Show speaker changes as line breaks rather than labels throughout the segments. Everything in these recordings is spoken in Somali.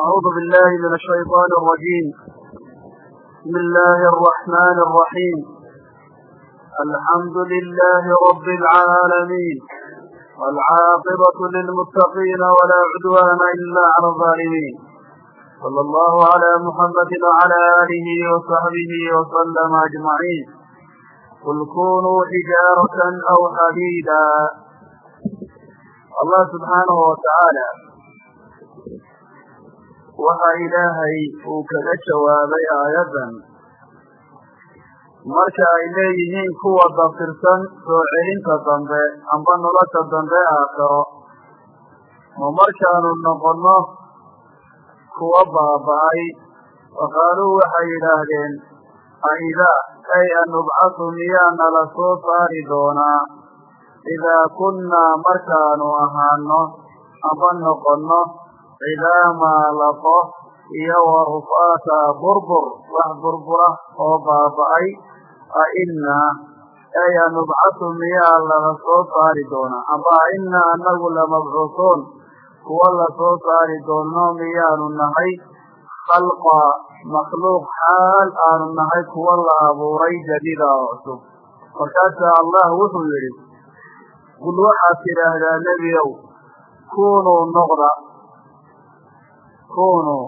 أعوذ بالله من الشيطان الرجيم بسم الله الرحمن الرحيم الحمد لله رب العالمين والعاقبة للمتقين ولا عدوان إلا على الظالمين صلى الله على محمد وعلى آله وصحبه وسلم أجمعين قل كونوا حجارة أو حديدا الله سبحانه وتعالى waxa ilaahay uu kaga jawaabay aayaddan marka ay leeyihiin kuwa dafirsan soo celinta dambe amba nolosha dambe aakhiro oo markaanu noqonno kuwa baaba'ay? Faqaaluu waxay yidhaahdeen aidaa ay anubcasu miyaa nala soo saari doonaa? Idaa kunnaa markaanu ahaano amba noqonno cidaamaa laqo iyo wa rufaata burbur wax burbura oo baaba'ay a innaa ay anubcasu miyaa lala soo saari doonaa. Amba a innaa anagu lamabcuusuun kuwa la soo saari doono miyaanu nahay khalqa makhluuq xaal aanu nahay kuwa la abuuray jadiida oo cusub. Markaasaa allah wuxuu yidhi qul waxaad tidhaahdaa nebiyow kunuu noqda kunuu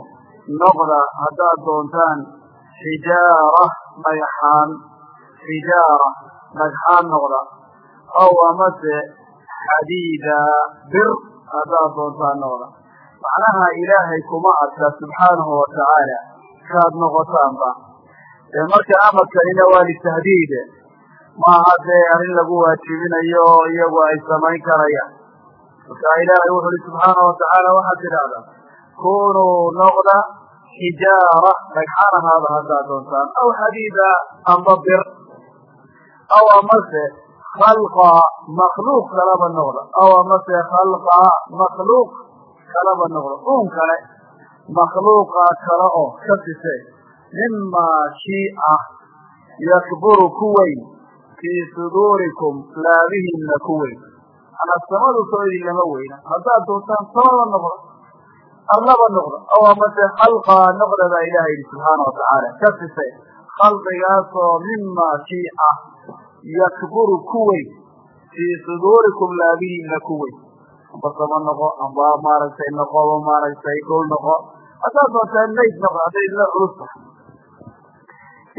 noqda haddaad doontaan xijaara dhagxaan xijaara dhagxaan noqda ow amase xadiida bir haddaad doontaan noqda macnaha ilaahay kuma adka subxaanahu watacaala kaad noqotaanba dee marka amarkanina waa litahdiid maaha dee arrin lagu waajibinayo oo iyagu ay samayn karayaan marka ilaahay wuxu uhi subxaanahu watacaala waxaad tidhaahdaa kunuu noqda xijaara dhagxaan ahaada haddaad doontaan aw xadiida amba bir aw amase khalqa makhluuq kalaba noqda aw amase khalqa makhluuq kalaba noqda uun kale makhluuqa kale oo ka sise mimaa shii ah yakburu ku weyn fii suduurikum laabihiinna ku weyn manaa samadu soo idin lama weyna doontaan samada noqda allaba noqda aw amase khalqaa noqda baa ilaha yidhi subxaana watacaala ka sise khalqigaasoo mimaa shii ah yakburu ku weyn fii suduurikum laabihiinna ku weyn amba sama noqo amba maaragtay noqoba maaragtay dhul noqo. Haddaad doontaan mayd noqo hadday idla culus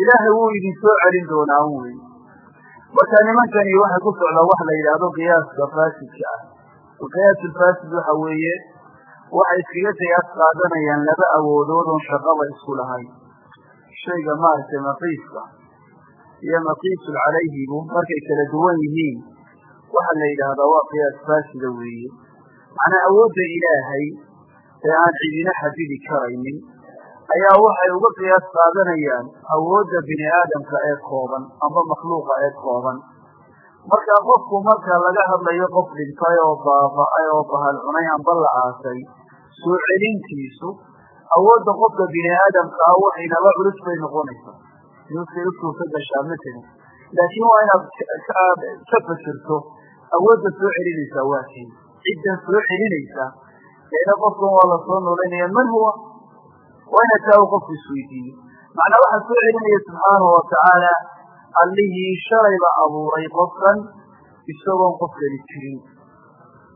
ilaahay wuu idin soo celin doonaa wey marka nimankani waxay ku socdaan wax la yidhaahdo qiyaaska faasidka ah. Qiyaas waxa weeye waxay iskaga qiyaas qaadanayaan laba awoodood oon shaqaba isku lahayn shayga maaragtay maqiiska iyo maqiisul calayhibu markay kala duwan yihiin. Waxaa la yidhaahdaa waa qiyaas faasida weeye. Macnaa awoodda ilaahay ee aan cidina xadidi karaynin ayaa waxay uga qiyaas qaadanayaan awoodda bini aadamka ee kooban amba makhluuqa ee kooban. Marka qofku marka laga hadlayo qof dhintay oo baaba'ay oo bahal cunay amba la aasay soo celintiisu awoodda qofka bini aadamka ah waxaynaba culus bay noqonaysaa. Nuskay u suurta gashaa matala laakiin waa inaad ka fasirto awoodda soo celinaysaa waa kay ciddan soo celinaysaa eena qofkan waa la soo noolaynaya man huwa? Waa ina taa qofku isweydiiyo. Macnaa waxaa soo celinaya subxaanahu watacaala allihii shalayba abuuray qofkan isagoon qofkani jirin.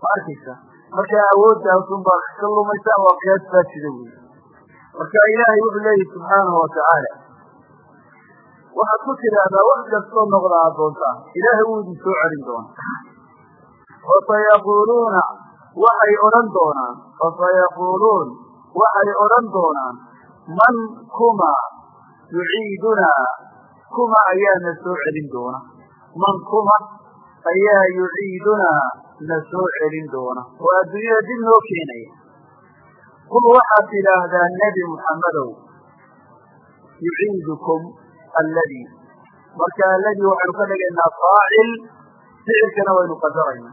Ma arkaysa marka awoodaasun baa ka lumaysa waa qiyaas faasida wey marka ilaahay wuxuu leeyahi subxaanahu watacaala waxaad ku tidhaahdaa wax kastoo noqda aad doontaan ilaahay wuu idin soo celin doonaa. Fasayaquuluuna waxay odhan doonaan. Fasayaquuluun waxay odhan doonaan man kuma yuciidunaa kuma ayaa na soo celin doona man kuma ayaa yuciidunaa na soo celin doona oo adduunyada dib noo keenaya qul waxaad tidhaahdaa nebi muxammedow yuciidukum alladii marka alladii waxaynu ka dhigaynaa faacil ficilkana waynu qadarayna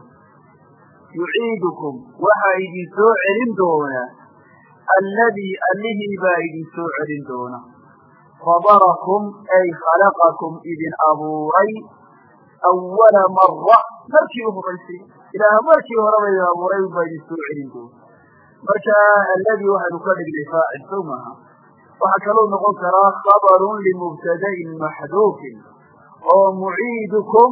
yuciidukum waxaa idin soo celin doona. Alladii allihii baa idin soo celin doona. Fadarakum ay khalaqakum idin abuuray. Awala mara markii u horaysay ilaah markii horeba idin abuuray baa idin celin doona marka alladii waxaynu ka dhignay faacil sow maaha waxaa kaluu noqon karaa khabarun limubtada'in maxduufin oo muciidukum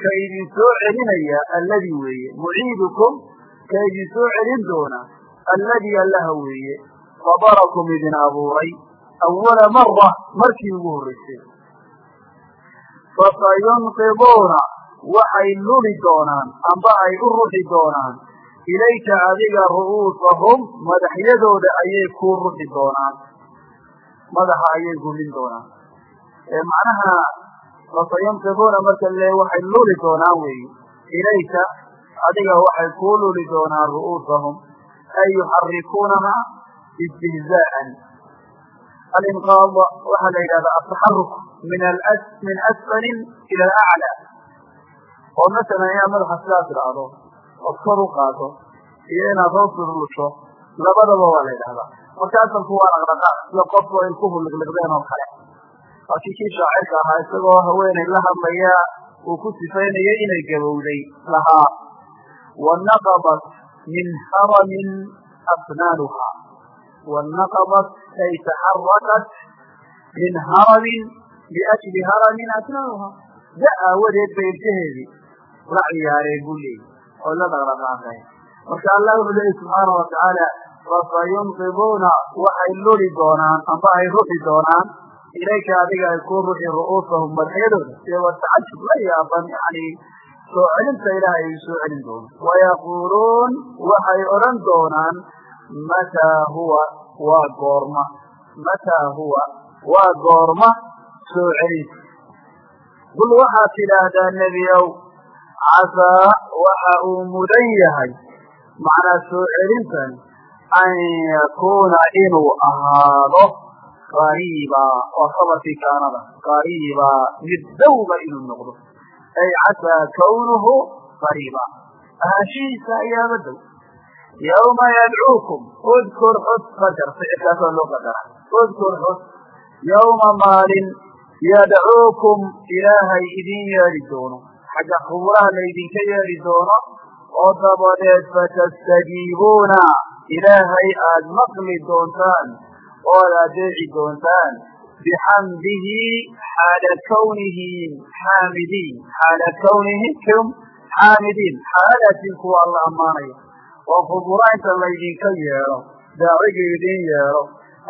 ka idin soo celinaya alladii weeye. Muciidukum ka idin soo celin doona alladii allaha weeye. Fabarakum idin abuuray awala mara markii ugu horreysay. Fasayunqiduuna waxay luli doonaan amba ay u ruxi doonaan. Ilayka adiga ru'uusahum madaxyadooda ayay kuu ruxi doonaan. Madaxa ayay gulin doonaan. Macnaha fasayunqiduuna marka le waxay luli doonaan weyi ilayka adiga waxay kuu luli doonaan ru'uusahum. Ay yuxarikuunaha istihzaa'an. Alinqaad waxaa la yidhahdaa ataxaruk min asfalin ila alaclى oo masalan inaad madaxa sidaas idhaahdo ood kor u qaado iyo inaad hoos ulusho labadaba waa la yidhahdaa marka asalku waa dhaqdhaqaaq sida qofku ay ku huliqliqdeen oo kale. Laakiin kii shaacirka ahaa isagoo haweenay la hadlaya uu ku sifaynayay inay gabowday lahaa. Wanaqabat min haramin asnaanuha wanaqabat ay taxarakat min haramin biajli haramin asnaanuha da aawadeed bay ilkaheedii la ciyaareen buu leeyay oo la dhaqdhaqaaqeen marka allah wuxuu leeyay subxaana watacaala fasayunqiduuna waxay luli doonaan amba ay ruxi doonaan ilayka adiga ay ku ruxi ru'uusahum madaxyadooda iyagoo tacajub la yaaban yani soo celinta ilaahay ay soo celin doono wayaquuluun waxay odhan doonaan mataa huwa waa goorma. Mataa huwa waa goorma soo celinta qul waxaad tidhaahdaa nebiow casaa waxa uu mudan yahay macnaa soo celintan an yakuuna inuu ahaado qariiba waa khabarkii kaanada qariiba mid dowba inuu noqdo ay casaa kawnuhu qariiba ahaanshihiisa ayaaba dow yawma yadcuukum udkur xus qadar ficilkaasoo loo qadara udkur xus yawma maalin yadcuukum ilaahay idin yeedhi doono xagga khuburaha laydinka yeedhi doono oo dabadeed fatastajiibuuna ilaahay aada maqli doontaan oo ad adeeci doontaan bixamdihi xaala kawnihim xaamidiin xaala kawnihim xaamidiin xaalatin kuwa alla ammaanaya oo khubura inta laydinka yeedho daaciga idin yeedho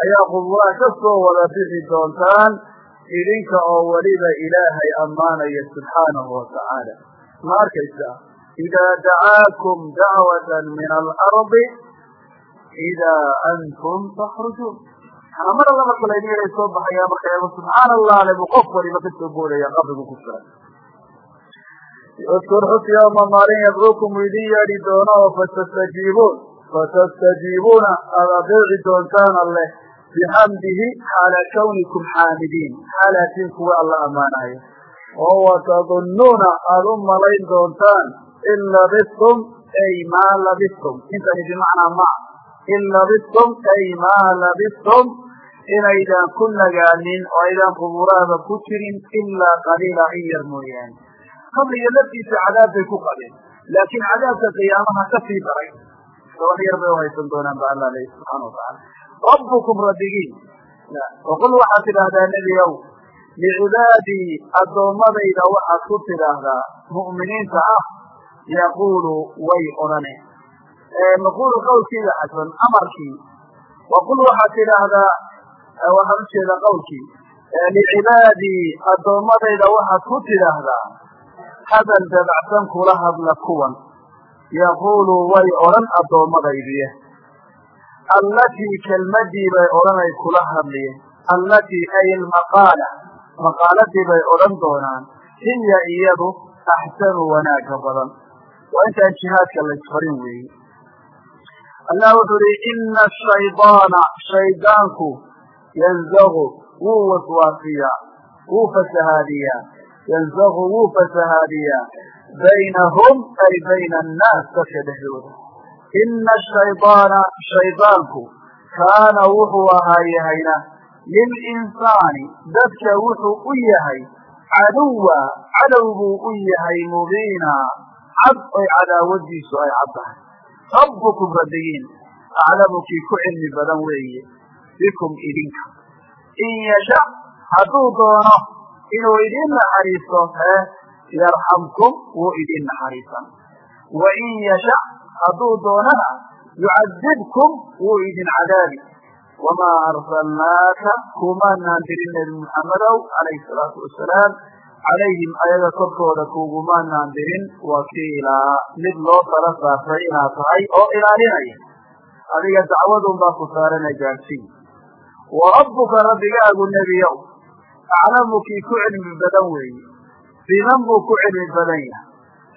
ayaa khuburaha ka soo wada bixi doontaan idinka oo weliba ilaahay ammaanaya subxaanahu watacaala ma arkaysaa idaa dacaakum dacwatan min alardi idaa antum takhrujuun. Mar alla marka soo baxayaa marka eego subxaana allah buu qof waliba ka boodaya qabrigu ku jiray udkur xus maalin yadcuukum idin yeedhi doono oo fatastajiibuun fatastajiibuuna aad adeeci doontaan alleh bixamdihi xaala kawnikum xaamidiin xaalaatiin kuwa alla ammaanayo oo watadunnuuna aada u malayn doontaan in labistum ay maa labistum intani bimacnaa ma in labistum ay maa labistum inaydan ku nagaanin oo aydan qubuurahaba ku jirin ilaa qaliila in yar mooyaane qabriga laftiisa cadaab bay ku qabeen laakiin cadaabka qiyaamaha ka sii daray gaban yar bay uhaysan doonaan ba alla lehi subxaana rabbukum rabbigiin waqul waxaad tidhaahdaa nebiow licibaadii addoommadayda waxaad ku tidhaahdaa mu'miniinta ah yaquulu way odhane. Maquulu qawlkiida xasan amarkii. Waqul waxaad tidhaahdaa waxaan u jeedaa qawlkii licibaadii addoommadayda waxaad ku tidhaahdaa hadal dabacsan kula hadla kuwan. Yaquulu way odhan addoommadaydiye allatii kelmadii bay odhanay kula hadliye allatii ay almaqaala maqaaladii bay odhan doonaan hiya iyadu axsanu wanaagga badan waa intaan jihaadka laysfarin weeye allah wuxuu uhi ina ashaydaana shaydaanku yanzagu wuu waswaasiyaa wuu fasahaadiyaa yanzagu wuu fasahaadiyaa baynahum ay bayna annaas dadka dhexdooda ina ashaydaana shaydaanku kaana wuxuu ahaa yahayna lilinsaani dadka wuxuu u yahay caduwa cadow buu u yahay mubiina cad oy cadaawadiisu ay cad tahay rabbukum rabbigiin aclamu kii ku cilmi badan weeye bikum idinka in yasha hadduu doono inuu idin naxariisto yarxamkum wuu idin naxariisan wa in yasha hadduu doonana yucadibkum wuu idin cadaabi. Wamaa arsalnaaka kumaanaan dirin nebi muxammedow calayhi salaatu wasalaam calayhim ayaga korkooda kugumaanaan dirin wakiilaa mid loo tala saartay inaad tahay oo ilaalinaya adiga dacwadun baa ku saarana gaadhsiin. Wa rabbuka rabbigaagu nebiyow aclamu kii ku cilmi badan weeye biman buu ku cilmi badan yahay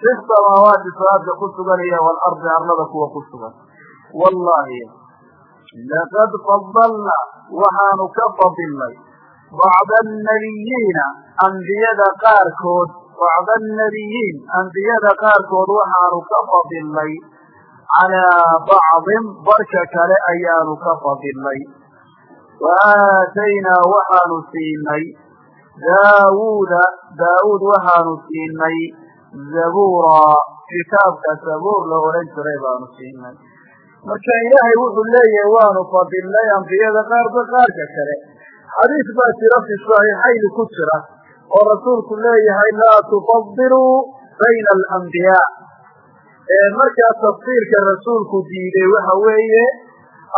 fi samaawaati salaadka ku sugan iyo waalardi arlada kuwa ku sugan? Wallahi laqad fadalna waxaanu ka fadilnay bacda annabiyiina ambiyada qaarkood. Bacda annabiyiin ambiyada qaarkood waxaanu ka fadilnay calaa bacdin barka kale ayaanu ka fadilnay. Wa aataynaa waxaanu siinay daawuuda daawuud waxaanu siinay zabuura kitaabka sabuur la odhan jiray baanu siinay. Marka ilaahay wuxuu leeyahay waanu fadilnay ambiyada qaarba qaarka kale. Xadiis baa jira fi saxiixayni ku jira oo rasuulku leeyahay laa tufadiluu bayna alambiyaa markaa tafsiirka rasuulku diiday waxa weeye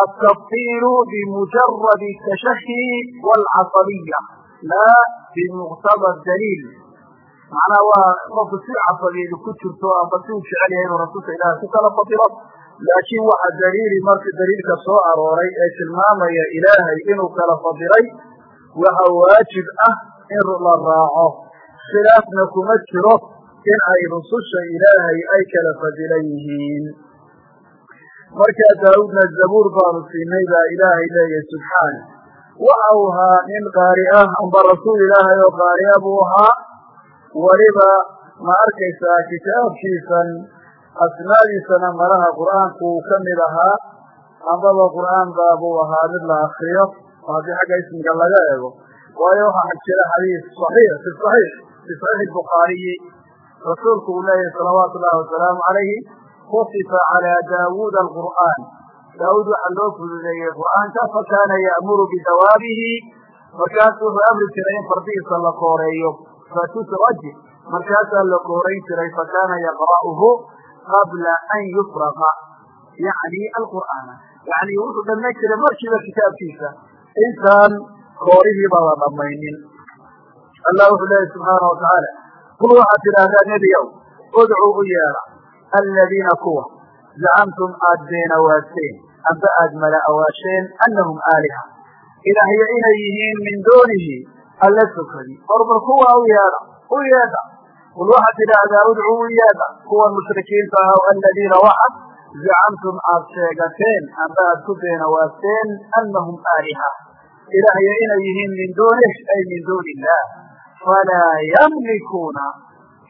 altafsiiru bimujaradi tashahi waalcasabiya laa bimuqtada daliil macnaha waa qofku si casabiyeedu ku jirto amba si uu jecel yahay inuu rasuulka ilaahay ku kala fadilo. Laakiin waxa daliili marka daliilka soo arooray ee tilmaamaya ilaahay inuu kala fadilay waxa waajib ah in la raaco. Khilaafna kuma jiro in ay rususha ilaahay ay kala fadilan yihiin. Markaa daawuudna zabuur baanu siinay baa ilaahay leeyahay subxaana. Waxa uu ahaa nin qaari ah amba rasuul ilaahay oo qaari ah buu ahaa weliba ma arkaysaa kitaabkiisan asmaadiisana malaha qur'aanku uu ka mid ahaa ambaba qur'aan baabuu ahaa mid la akriyo oo haddii xagga ismiga laga eego. Waayo waxaa jira xadiis saxiix fi saxiix fi saxiix albukhaariyi rasuulku uu leeyahay salawaatu ullahi wasalaamu calayhi kusifa calaa daawuuda alqur'aan. Daawuud waxaa loo fududeeyey qur'aanka fa kaana ya'muru bidawaabihi markaasuu wuxuu amri jiray in fardihiisa la kooreeyo fatusraj markaasaa la koorayn jiray fakaana yaqra'uhu qabla an yufraqa yani alqur'aana. Yani wuxuu dhammayn jiray markiiba kitaabkiisa. Intaan koorihiiba la dhammaynin. Allah wuxuu leeyahy subxaana watacaala kul waxaad tidhaahdaa nebiyow udcuu u yeedha aladiina kuwa zacamtum aad beenawaaseen amba aad mala'awaasheen annahum aaliha. Ilaahyo inay yihiin min duunihi alla sokadi orbar kuwa u yeedha u yeedha kul waxaad tidhaahdaa udcuu u yeedha kuwa mushrikiinta ah aladiina waxad zacamtum aad sheegateen amba aad ku beenawaaseen annahum aaliha ilaahyo inay yihiin min duunih ay min duuni illah falaa yamlikuuna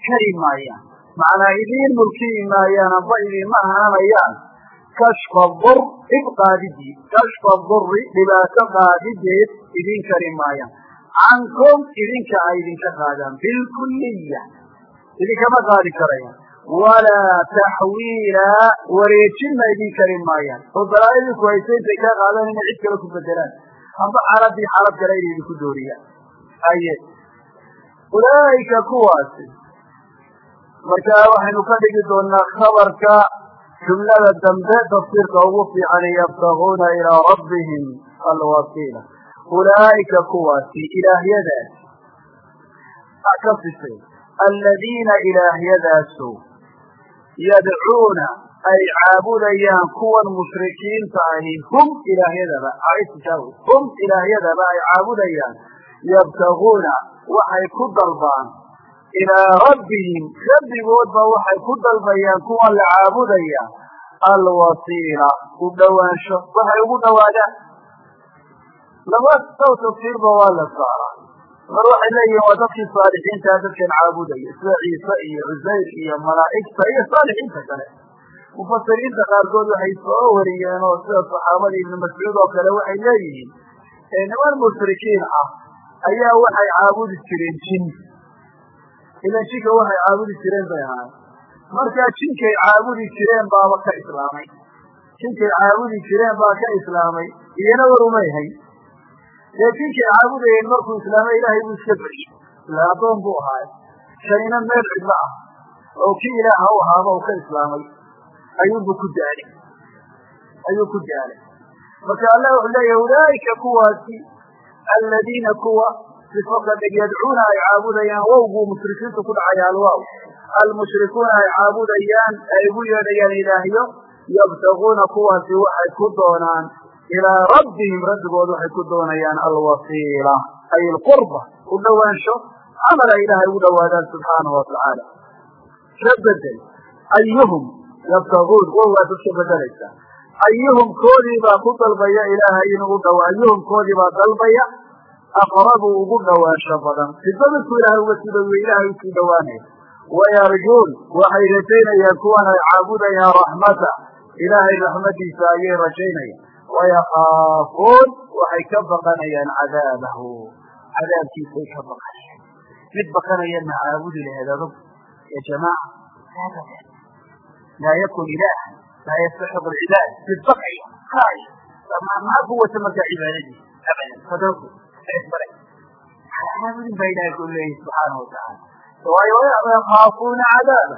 kari maayaan macnaa idiin mulkiyi maayaan amba idiinma ahaanayaan kashfa dur dhib qaadidii kashfa duri dhibaato qaadideed idin kari maayaan cankum idinka ay idinka qaadaan bilkuliya idinkama qaadi karayaan walaa taxwiila wareejinna idin kari maayaan oo balaaidinku hayse intay kaa qaadaan inay cid kale ku bedelaan amba xaaladii xaalad kale inay idinku dooriyaan aye ulaa'ika kuwaasi markaa waxaynu ka dhigi doonaa khabarka jumlada dambe tafsiirka ugu fiican yabtaguuna ilaa rabbihim alwasiila ulaa'ika kuwaasi ilaahyadaas ka sifay aladiina ilaahyadaaso yadcuuna ay caabudayaan kuwan mushrikiinta ahi hum ilaahyadaba hum ilaahyadaba ay caabudayaan yabtaguuna waxay ku dalbaan ilaa rabbihim rabbigoodba waxay ku dalbayaan kuwan la caabudaya alwasiila u dhowaansho waxay ugu dhowaadaan laba saw tafsiirba waa la saaraa mar waxay leeyihiin waa dadkii saalixiintaa dadkan caabudaya sida ciise iyo cusayr iyo malaa'igta iyo saalixiinta kale mufasiriinta qaarkood waxay soo wariyeen oo sida saxaabada ibnu mascuud oo kale waxay leeyihiin niman mushrikiin ah ayaa waxay caabudi jireen jin ilan jinka waxay caabudi jireen bay ahaay markaa jinkay caabudi jireen baaba ka islaamay kinkay caabudi jireen baa ka islaamay iyana war umay hayn dee kinkay caabudayeen markuu islaamay ilaahay buu iska beriyey ila addoon buu ahaaye. Shanina meel cidlo ah. Oo kii ilaaha u ahaaba uu ka islaamay. Ayuunbu ku daalay. Ayuu ku daalay. Marka allah wuxuu leeyahy ulaa'ika kuwaasi aladiina kuwa sifokadheg yadcuuna ay caabudayaan. Wowguu mushrikiintu ku dhacaya alwaaw almushrikuuna ay caabudayaan ay ugu yeedhayaan ilaahyo yabtaguuna kuwaasi waxay ku doonaan ilaa rabbihim rabbigood waxay ku doonayaan alwasiila ay alqurba u dhowaansho camal ay ilaahay ugu dhowaadaan subxaanahu watacaala ka bedel ayuhum yabtaguun wowgaad uska bedelaysa ayuhum koodii baa ku dalbaya ilaahay inuu u dhawa ayuhum koodii baa dalbaya aqrabu ugu dhowaansho badan. Sidadadku ilaahay uga sii dhawiye ilaahay u sii dhowaanaya wayarjuun waxay rajaynayaan kuwan ay caabudayaan raxmata ilaahay raxmadiisa ayay rajaynayaan wayakaafuun waxay ka baqanayaan cadaabahu cadaabkiisay ka baqanayaan mid baqanaya ma caabudi laheed adug ya jamaaca laa yakun ilaah laa yastaxiq alcibaad mid baqaya kaay maxaa ku wata markaa cibaadadiisa abadan caabudin baa ilahay ku leeyahy subxaanahu watacaala waayo yakaafuuna cadaaba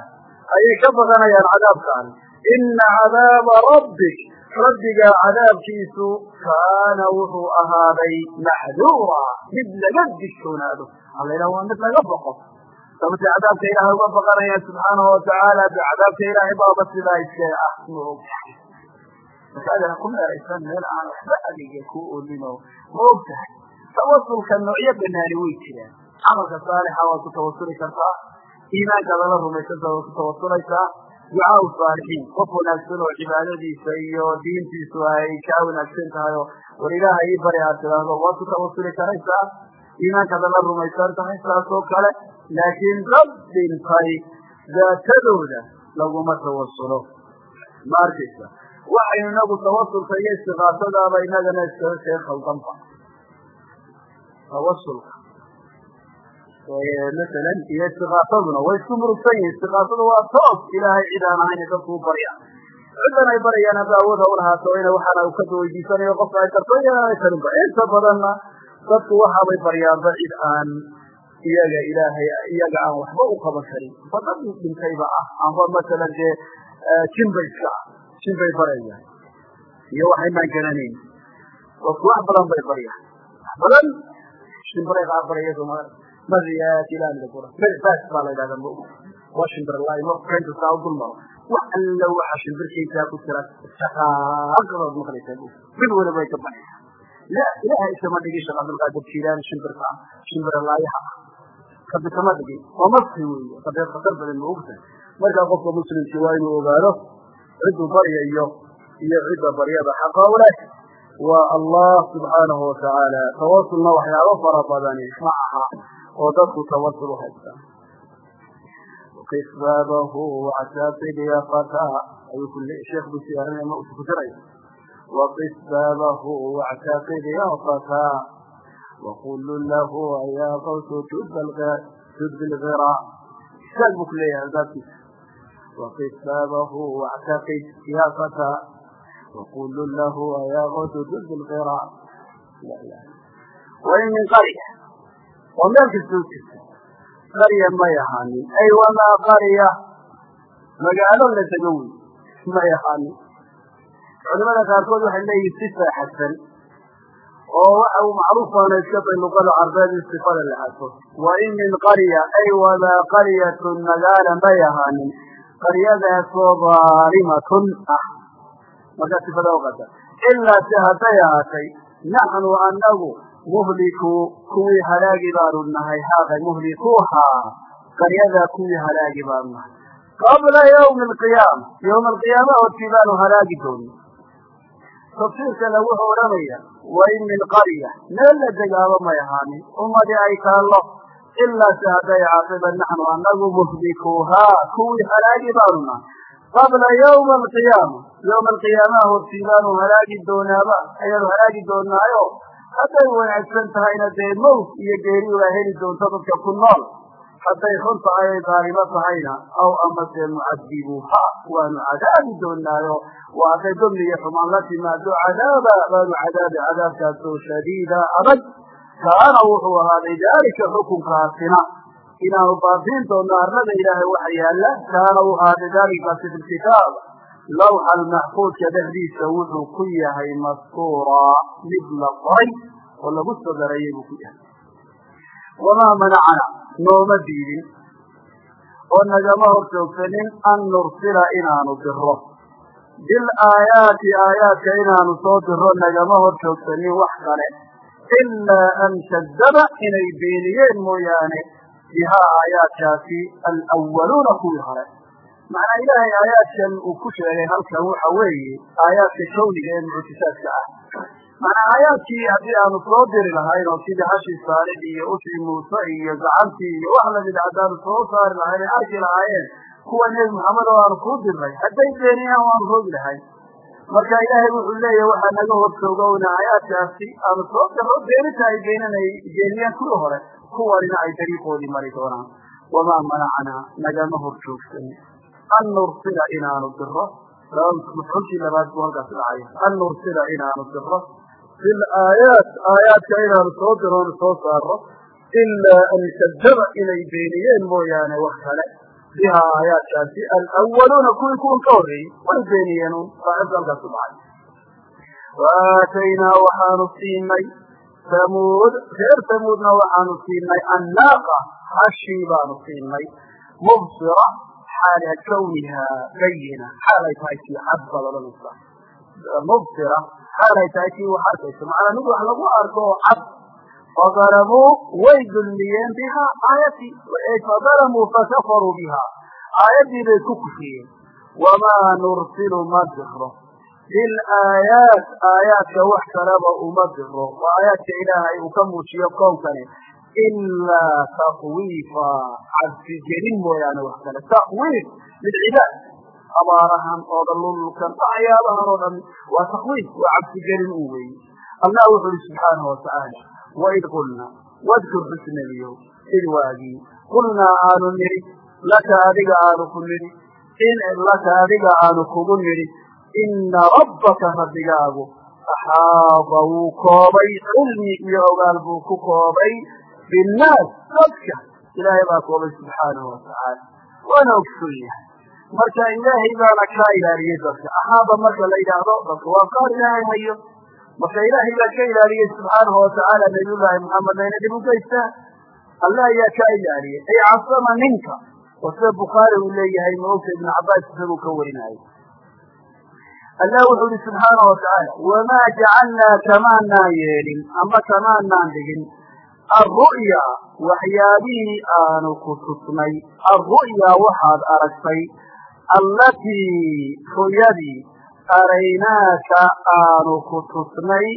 ayay ka baqanayaan cadaabka alle ina cadaaba rabbik rabbigaa cadaabkiisu kaana wuxuu ahaaday maxduura mid laga digtoonaado alla ilah waa mid laga baqo sababtay cadaabka ilaahay uga baqanayaan subxaanahu watacaala de cadaabka ilaahay baaba sidaa iska ah ma og tahay markaadana ku meeraysan meel aan waxba adiga ku olin oo ma og tahay? Tawasulka noocyo banaani way jiraan. Camalka saalixa waad ku tawasuli kartaa. Iimaankaada la rumaysanta waad ku tawasulaysaa ducaau saalixiin qof wanaagsan oo cibaadadiisa iyo diintiisu ay kaa wanaagsan tahay oo war ilaaha ii bari aad tidhaahdo waad ku tawasuli karaysaa iimaankaada la rumaysan tahay saas oo kale laakiin dad dhintay daatadooda laguma tawasulo ma arkaysa waxaynu inagu tawasulka iyo istiqaasadaaba inagana iskaga shee khaldanba tawasulka masalan iyo istiqaasaduna way isku murugsan yihiin istiqaasadu waa toos. Ilaahay cid aan ahayn dadkuu barya ciddan ay baryaan hadda awood ha ulahaato ina waxaana u ka weydiisanayo qofka ay karto iyaanay karinba inta badanna dadku waxaabay baryaanba cid aan iyaga ilaahay iyaga aan waxba u qaban karin. Ba dad dhintayba ah. Amba masalan dee jinbayska ah jinbay barayaan ilaamida kura merbaas baa la yidhahda ma waa shimbir laaimo kenta saa u dul maro wax alla waxa shimbirkaysaa ku jira shaqaaqadood maqlaysaa mid waliba way ka banaysaa la ilaaha isama dhigin sheekh cabdilqaadir jiilaani shimbirka ah shimbira laayaha ah kabi kama dhigin waa maski weeye qadeed khatar badan ma ogtahay markaa qofka muslimkii waa inuu ogaado cidduu baryayo iyo cidda baryada xaqa u leh waa allah subxaanahu watacaala tawasulna waxyaabo fara badani. Ma aha oo dadku tawasul u wactaaqid ya fataa ayuu sheekh buu siyaarinaya ma usu kudiraya waqisbaabahu wactaaqid ya fataa waqul lahu ya qawsu tud bilgira buu kuleeyahay albaabkiisa waqisbaabahu wactaaqid ya fataa waqul lahu ya qawsu tud bilgira wain min qarya oo meel kastoo jirta qarya may ahaanin ay wamaa qarya magaalo la dego wey may ahaanin culimada qaarkood waxay leeyihiin sifa xasan oo waxa uu macruuf baana iska bay luqada carbeed in sifada la xadfo wa in min qarya ay wamaa qaryatun magaala may ahaanin qaryadaasoo daalimatun ah. Markaa sifada uqata ilaa si hadday ahaatay naxnu anagu muhliku kuwii halaagi baanu nahay haada muhlikuuhaa qaryadaa kuwii halaagi baanu nahay qabla ywmi alqiyaama yowma alqiyaama hortii baanu halaagi dooni tafsiirkana wuxuu odhanaya wa in min qarya meel la degaaba may ahaanin ummadii ay taallo ilaa si hadday caaqiba naxnu anagu muhlikuuhaa kuwii halaagi baanu nahay qabla ywma alqiyaama yowma alqiyaamaha hortii baanu halaagi doonaaba ayaanu halaagi doonaayo hadday wanaagsan tahayna dee mawt iyo geeri baa heli doonto dadka ku nool. Hadday run tahay ay daalimo tahayna aw amase mucadibuuha waanu cadaabi doonaayo waa hadday dulmi xumaan la timaado cadaaba baanu cadaabi cadaabkaasoo shadiida adag kaana wuxuu ahaaday daalika xukunkaasina inaanu baabiin doonno arlada ilaahay waxa yaalla kaana wuxuu ahaaday daalikaasi fi lawxa almaxfuudka dhexdiisa wuxuu ku yahay mastuuraa mid la qoray oo lagu soo dareeyey buu ku yahay. Wamaa manacana? Nooma diidin. Oo nagama hor joogsanin an nursila inaanu diro bilaayaati aayaadka inaanu soo diro nagama hor joogsanin wax kale. Ilaa an kadaba inay beeniyeen mooyaane. Bihaa aayaadkaasi alwaluuna kuwii hore macnaa ilaahay aayaadkan uu ku sheegay halkan waxa weeye aayaadka kawniga ee mucjisaadka ah. Macnaa aayaadkii haddii aanu soo diri lahayn oo sidii hashii saalix iyo ushii muuse iyo gacantii iyo wax la mid haddaanu soo saari lahayn ay arki lahaayeen kuwa nebi maxamed oo aanu kuu dirnay hadday beeniyaan waanu roogi lahayn. Marka ilaahay wuxuu leeyahay waxaa naga hortoogoona aayaadkaasi aanu soo diro beeninta ay beeninay beeniyaan kuwii hore kuwanina ay dariiqoodii mari doonaan. Wamaa manacnaa nagama hor joogsanin an nursila inaanu diro mafcuulkii labaad buu halkaas dhacaya an nursila inaanu diro bilaayaat aayaadka inaanu soo diroonu soo saaro ilaa an kadaba inay beeniyeen mooyaane wax kale. Bihaa aayaadkaasi alwaluuna kuwii kuwan ka horreeyey way beeniyeen un saacibka halkaas u dhacay. Waaataynaa waxaanu siinay tamuud reer tamuudna waxaanu siinay annaaqa. Hashii baanu siinay. Mubsira xaala kawniha bayina xaalay tahay kii cad badalanaysa mubsira xaalay tahay kii wax arkaysa macnaa mid wax lagu arko oo cad fadalamuu way dulmiyeen biha aayadii fadalamuu fakafaruu biha aayaddii bay ku kufriyeen wamaa nursilu ma diro bilaayaat aayaadka wax kaleba uma diro waa aayaadka ilaahay uu ka muujiyo koonkani ilaa takwiifa cabsigelin mooyaane wax kale takwiif lilcibaad abaarahan oo dhan lululkan waxyaabahan oo dhan waa takwiif waa cabsigelin un weeye allah wuxu uhi subxaanahu watacaala waid qulnaa wadkur xusnabiyo id waagii qulnaa aanu nidhi laka adiga aanu ku nidhi in laka adiga aanu kugu nidhi ina rabbaka rabbigaagu axaada wuu koobay cilmi iyo ogaal buu ku koobay binnaas dadka ilaahay baa koobay subxaanahu watacaala waana ogsoon yahay marka ilaahay baana kaa ilaaliyey dadka axaada marka la yidhaahdo dadka waa qaar ilaahay hayo marka ilaahay baa ka ilaaliyey subxaanahu watacaala nabiyullaahi maxamedna ina dhib u geystaa alla ayaa kaa ilaaliyey ay casama minka oo sida bukhaari uu leeyahay maogta ibnu cabaas isaguu ka warinaayo allah wuxuu ihi subxaana watacaala wamaa jacalnaa kamaanaan yeelin ama kamaanaan dhigin alru'ya waxyaabihii aanu ku tusnay alru'ya waxaad aragtay allatii ru'yadii araynaaka aanu ku tusnay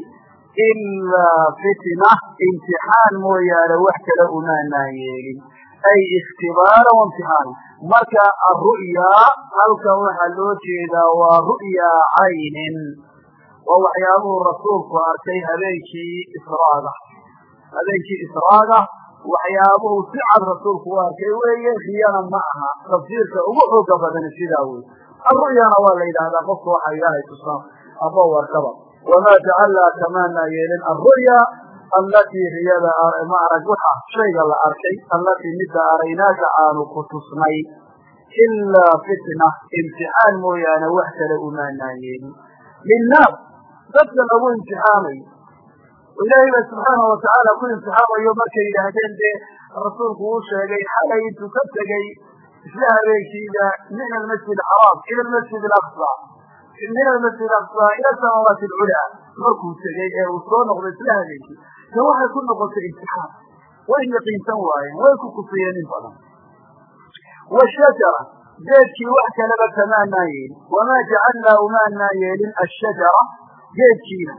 ilaa fitna imtixaan mooyaane wax kale umaanaan yeelin ay ikhtibaara waimtixaana marka aru'yaa halkan waxaa loo jeedaa waa ru'yaa caynin. Waa waxyaabuhu rasuulku arkay habeenkii israaga habeenkii israaga waxyaabuhu si cad rasuulku u arkay weeye riyana ma aha tafsiirka ugu xooga badani sidaa wey aru'yana waa la yidhaahdaa qofka waxa ilaahay tusa aba warkaba wamaa jacalnaa kamaanaa yeelin aru'ya allatii riyada ma arag waxa shayga la arkay allatii midda araynaaka aanu ku tusnay ilaa fitna imtixaan mooyaane wax kale umaanaan yeelin linnaas dadka lagu imtixaamayo ilaahay ba subxaanau watacaala ku imtixaamayo markay yidhaahdeen dee rasuulku uu sheegay xalay intuu ka tegey isla habeenkiida min almasjid xaraam ila almasjid alaqsa. Min almasjid aqsa ila samaawaati alculaa markuu tegey ee uu soo noqday isla habeenkii de waxay ku noqotay imtixaan way yaqiinsan waayeen way ku kufriyeen in badan. Washajara geedkii wax kaleba kamaanaan yeelin. Wamaa jacalnaa umaanaan yeelin ashajara geedkiina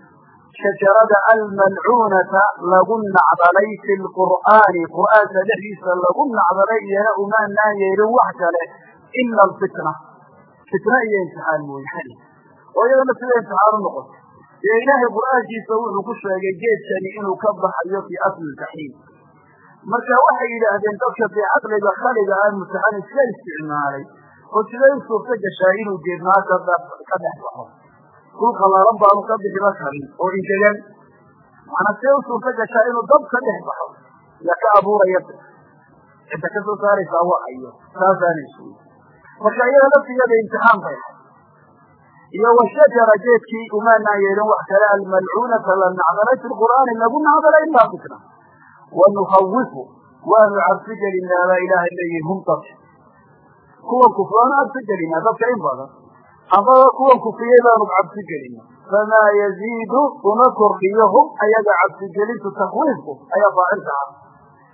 shajarada almalcuunata lagu nacdalay fi lqur'aani qur'aanka dhexdiisa lagu nacdalay iyana umaanaan yeelin wax kale. Ila alfitna. Fitna iyo imtixaan mooyaane oo iyadana sida imtixaan u noqotay dee ilaahay qur'aankiisa wuxuu ku sheegay geedkani inuu ka baxayo fii asli ljaxiim marka waxay yidhaahdeen dadka dee caqliga khaliga ah mutaxan iska isticmaalay. Oo siday u suurto gashaa inuu geedmaa ka dhex baxo dhul qalaalan baanu ka bixiba karin oo ingegan macnaa siday u gashaa inuu dab ka dhex baxo. Yaa ka abuuraya cidda ka soo saaraysaa wa ayo. Saasaana isui marka iyada laftigeeda imtixaan bay iyo washajara geedkii umaanaan yeelin wax kale almalcuunata la nacdalay fi lqur'aani lagu nacdalay ilaa fitna wanuhawifu waanu cabsi baa ilaahay leeyihi hum dadka kuwan kufraanu cabsi gelinaa dadka in badan amaba kuwan kufriyey baanu cabsi gelina famaa yaziidu uma kordhiyo hum ayaga cabsigelintu takwiifku ayaa faacilka ah.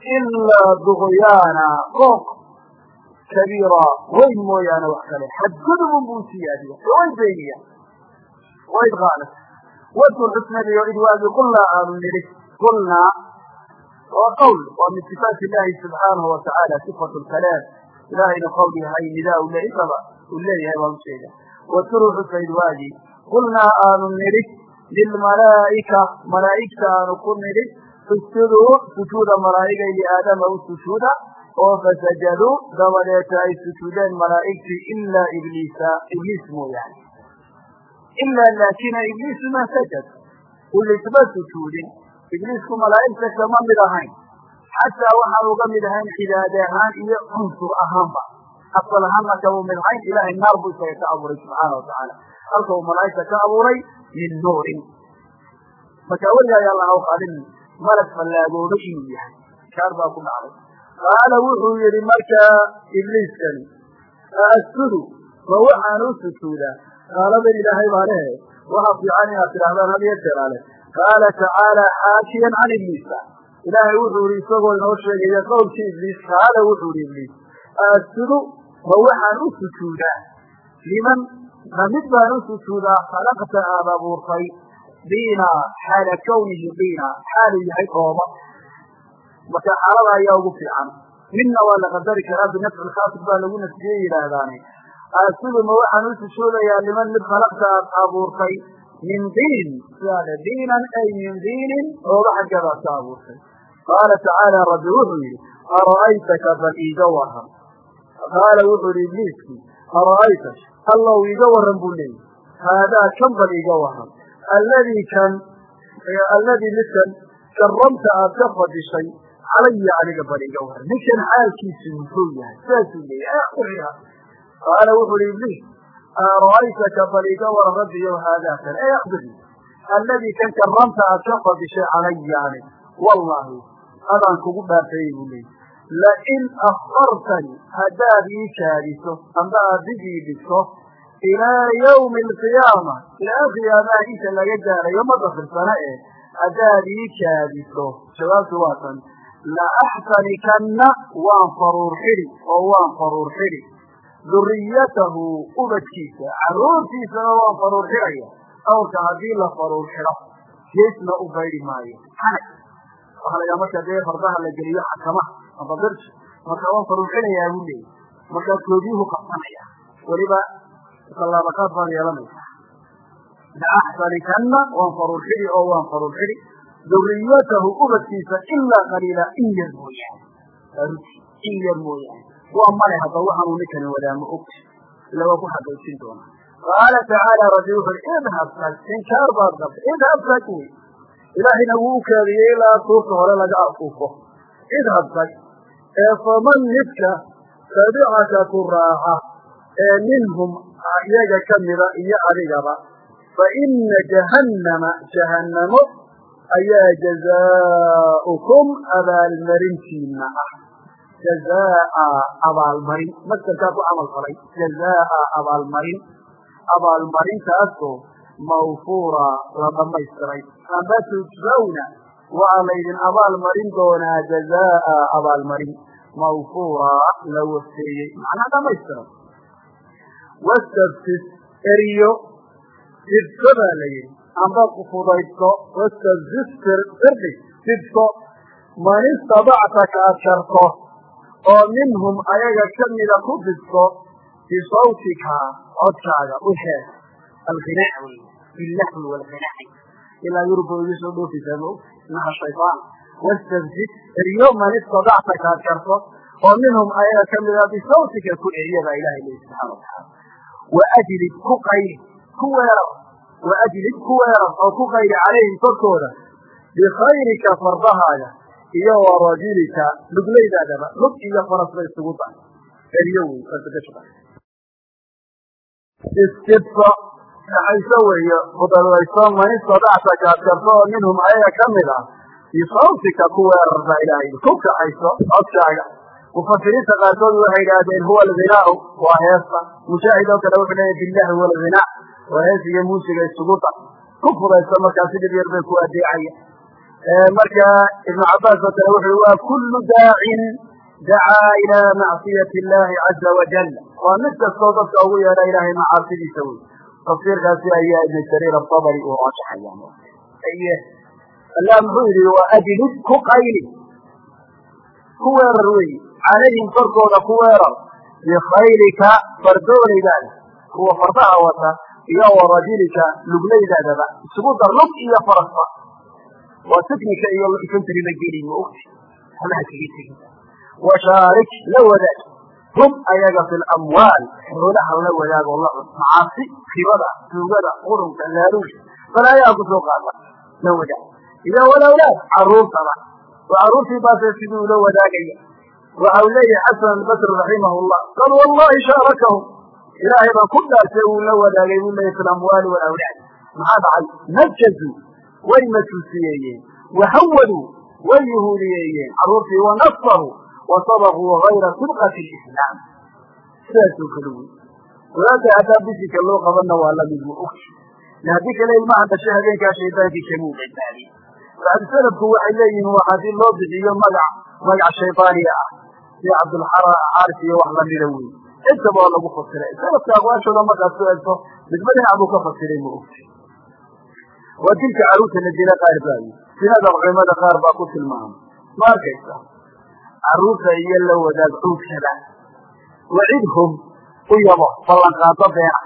Ilaa duqyaana qooq kabiira weyn mooyaane wax kale. Xadgudubun buu siyaadiya way beeniya waid qaala wadkur xusnabiyo id waagi qulnaa aanu nidhi. Qulnaa waa qawl waa min sifaati illaahi subxaanahu watacaala sifatu lkalaam ilahayna qawl yahay nidaa u le intaba uu leeyahay baan usheega wadkuru xusayd waagi qulnaa aanu nidhi lilmalaa'ika malaa'igta aanu ku nidhi usjuduu sujuuda malaa'igay liaadama u sujuuda oo fasajaduu dabadeeta ay sujuudeen malaa'igtii ilaa ibliisa ibliis mooyaane ilaa laakina ibliisu ma sajad ibliisma sujuudin ibliisku malaa'igta kama mid ahayn xataa waxaan uga mid ahayn cibaade ahaan iyo cunsur ahaanba kama mid ahayn ilaahay naar buu isaga ka abuuray subxaana watacaala halka uu malaa'igta ka abuuray min nuurin marka weliga ayaa laha qaadin malag fallaagooday inuu yahay kaar baa ku dhacday qaala wuxuu yihi markaa ibliiskani aasjudu ma waxaan u sujuudaa qaaladan ilaahay baa lehe waxa fiican inaad tidhahdaan had iyo jeer ale qaala tacaala xaakiyan can ibliisa ilaahay wuxuu yihi isagoo inoo sheegaya qowlkii ibliis qaala wuxuu yihi ibliis aasjudu ma waxaan u sujuudaa. Liman ma baan u sujuudaa khalaqta aad abuurtay. Diina xaala kawnihi diina xaalu yahay dhooba marka xaalada ayaa ugu fiican. Midna waa la qadari karaa binafci lkhaasib baa lagu nasbiyey yidhaahdaane aasudu ma waxaan u sujuudayaa liman mid khalaqta aad abuurtay. Min diin sidaade diinan ay min diinin ooga xaggeedaad ka abuurtay. Qaala tacaala rabbi wuxuu yidhi ara'aytaka bal iiga waran qaala wuxuu yihi ibliiskii ara'ayta allow iiga waran buu leeyahy haadaa kan bal iiga waran alladii kan alladii midkan karamta aad ka fadishay calaya aniga bal iga waran ninkan xaalkiisu muxuu yahay saasuu leeyahy qaala wuxu uhi ibliis ara'aytaka bal iga waran rabbiyow haadaa kan e akbirni alladii kan karamta aad ka fadishay calaya aniga. Wallahi adaan kugu dhaartayay buu leeyay lain akhartani haddaad ii kaadiso amba aad dib ii dhigto ilaa yawmi alqiyaama ilaa qiyaamaha inta laga gaarayo ma dafirsana eh haddaad ii kaadiso jawaabtu waa tan la axtanikanna waan faruur xidhi oo waan faruur xidhi duriyatahu ubadkiisa carruurtiisana waan faruur xidhaya awrka haddii la faruur xidho geesna u baydi maayo xanag waxaa la ydhaha marka dee fardaha la geliyo xakamaha amba birja marka waan faruur xidhayaa buu leeyay markaa koodiyuhu qabsanaya. Weliba tallaabaqaad baan yeelanaysaa. La axtanikanna waan faruur xidhi oo waan faruur xidhi duriyatahu ubadkiisa ilaa qaliila in yar mooyaane. In yar mooyaane. Waa male hadda waxaanu ninkani wadaamo og. Ila waa ku xaqiijin doonaa. Qaala tacaala rabbi wuxu ui idhab tag inkaar baad qabtay idhab tag wey ilaahayna wuu u kaadiyey ilaa tuurta hore laga afuufo. Idhab tag ee faman midka tabicaka ku raaca ee minhum iyaga kamida iyo adigaba. Fa ina jahannama jahannamo ayaa jazaaukum abaalmarintiina ah. Jazaa abaalmarin. Mastarkaa ku camal falay jazaa abaalmarin. Abaalmarintaasoo mawfuura la dhamaystiray amba waxaa laydin abaalmarin doonaa jazaa abaalmarin mawfuura la wafeeyey macnaa dhamaystiray wastabsis eriyo sibso baa la yidhi. Amba fudaydso. Wastabsis firdhi sibso man istabactaka aad sharto oo minhum ayaga kamida ku fidso bisawtika codkaaga u sheeg. Alghinaac wey ilaa yurub oo igu soo dhoofisaa ma og inaha shaytaan wastafzid eryo man istadacta kaad karto oo minhum ayaga kamida bisawtika ku eriya baa ilahay leyi subxana watacaala waajlib ku qayli ku weerar waajlib ku weerar oo ku qayli calayhim korkooda bikayrika fardahaaga iyo warajulika luglaydaadaba lug iyo farasba isugu dar eriyo wey istibso dhaxayso weeye kudadayso man istadacta kaad karto oo minhum ayaga ka mid ah. Bisawtika ku weerarta ilahay ku kaxayso codkaaga. Mufasiriinta qaarkood waxay idhaahdeen huwa alghinaau waa heesta. Mujaahid oo kale wuxuu leeyahy billahi huwa alghinaa waa hees iyo muusiga isugu dar ku fudayso markaa si dhib yar bay ku adeecaya. Marka ibnu cabaas oo kale wuxu waa kullu daacin dacaa ilaa macsiyati illahi caza wajal waa mid kastoo dadka ugu yeedha ilaahay macaasidiisa wey tafsiirkaasi ayaa ibn jariir atabari uu raajaxaya allah muxuu yidhi waa ajlib ku qayli ku weerar weyi calayhim korkooda ku weerar. Bikaylika fardoonaydaada. Kuwa fardaha wata iyo warajulika luglaydaadaba. Isugu dar lug iyo farasba. Waa teknika iyo infantry la geli ma ogti hamaha kaga tegin. Washaarik la wadaag hum ayaga fi lamwaal xoolaha la wadaag oo la cun macaasi ribada tuugada qurunka laaluusha balaayaha ku soo qaada la wadaag iyo walawlaad caruurtaba oo caruurtii baase siduu ula wadaagaya. Waxa uu leeyahay xasan albasri raximah llah qal wallahi shaarakahum ilaahay baan ku dhaartay uu la wadaagay buu leeyahy fi lamwaali walawlaad maxaa dhacay? Najazuu way matuusiyeeyeen wahawaduu way yuhuudiyeeyeen caruurtii wanasaruu wasabquu gayra sibqati lislaam sidaasoo kale wey wadaadka hataa bisika loo qabanna waa la mid ma ogti haddii kale ilmaha dhashe habeenkaa shaydaankii kamuu badbaadiye bacdu salafku waxay leeyihiin waa haddii loo bixiyo magac magac shaydaaniya ah sida cabdulxaaris iyo wax lamida wey intaba waa lagu fasiray salafka aqwaashooda markaad ku egto midba dhinac buu ka fasiray ma ogti waa dilka carruurta la dila qaar baa carruurta iyo la wadaag cuudkada wacidhum u yabo ballanqaado beena.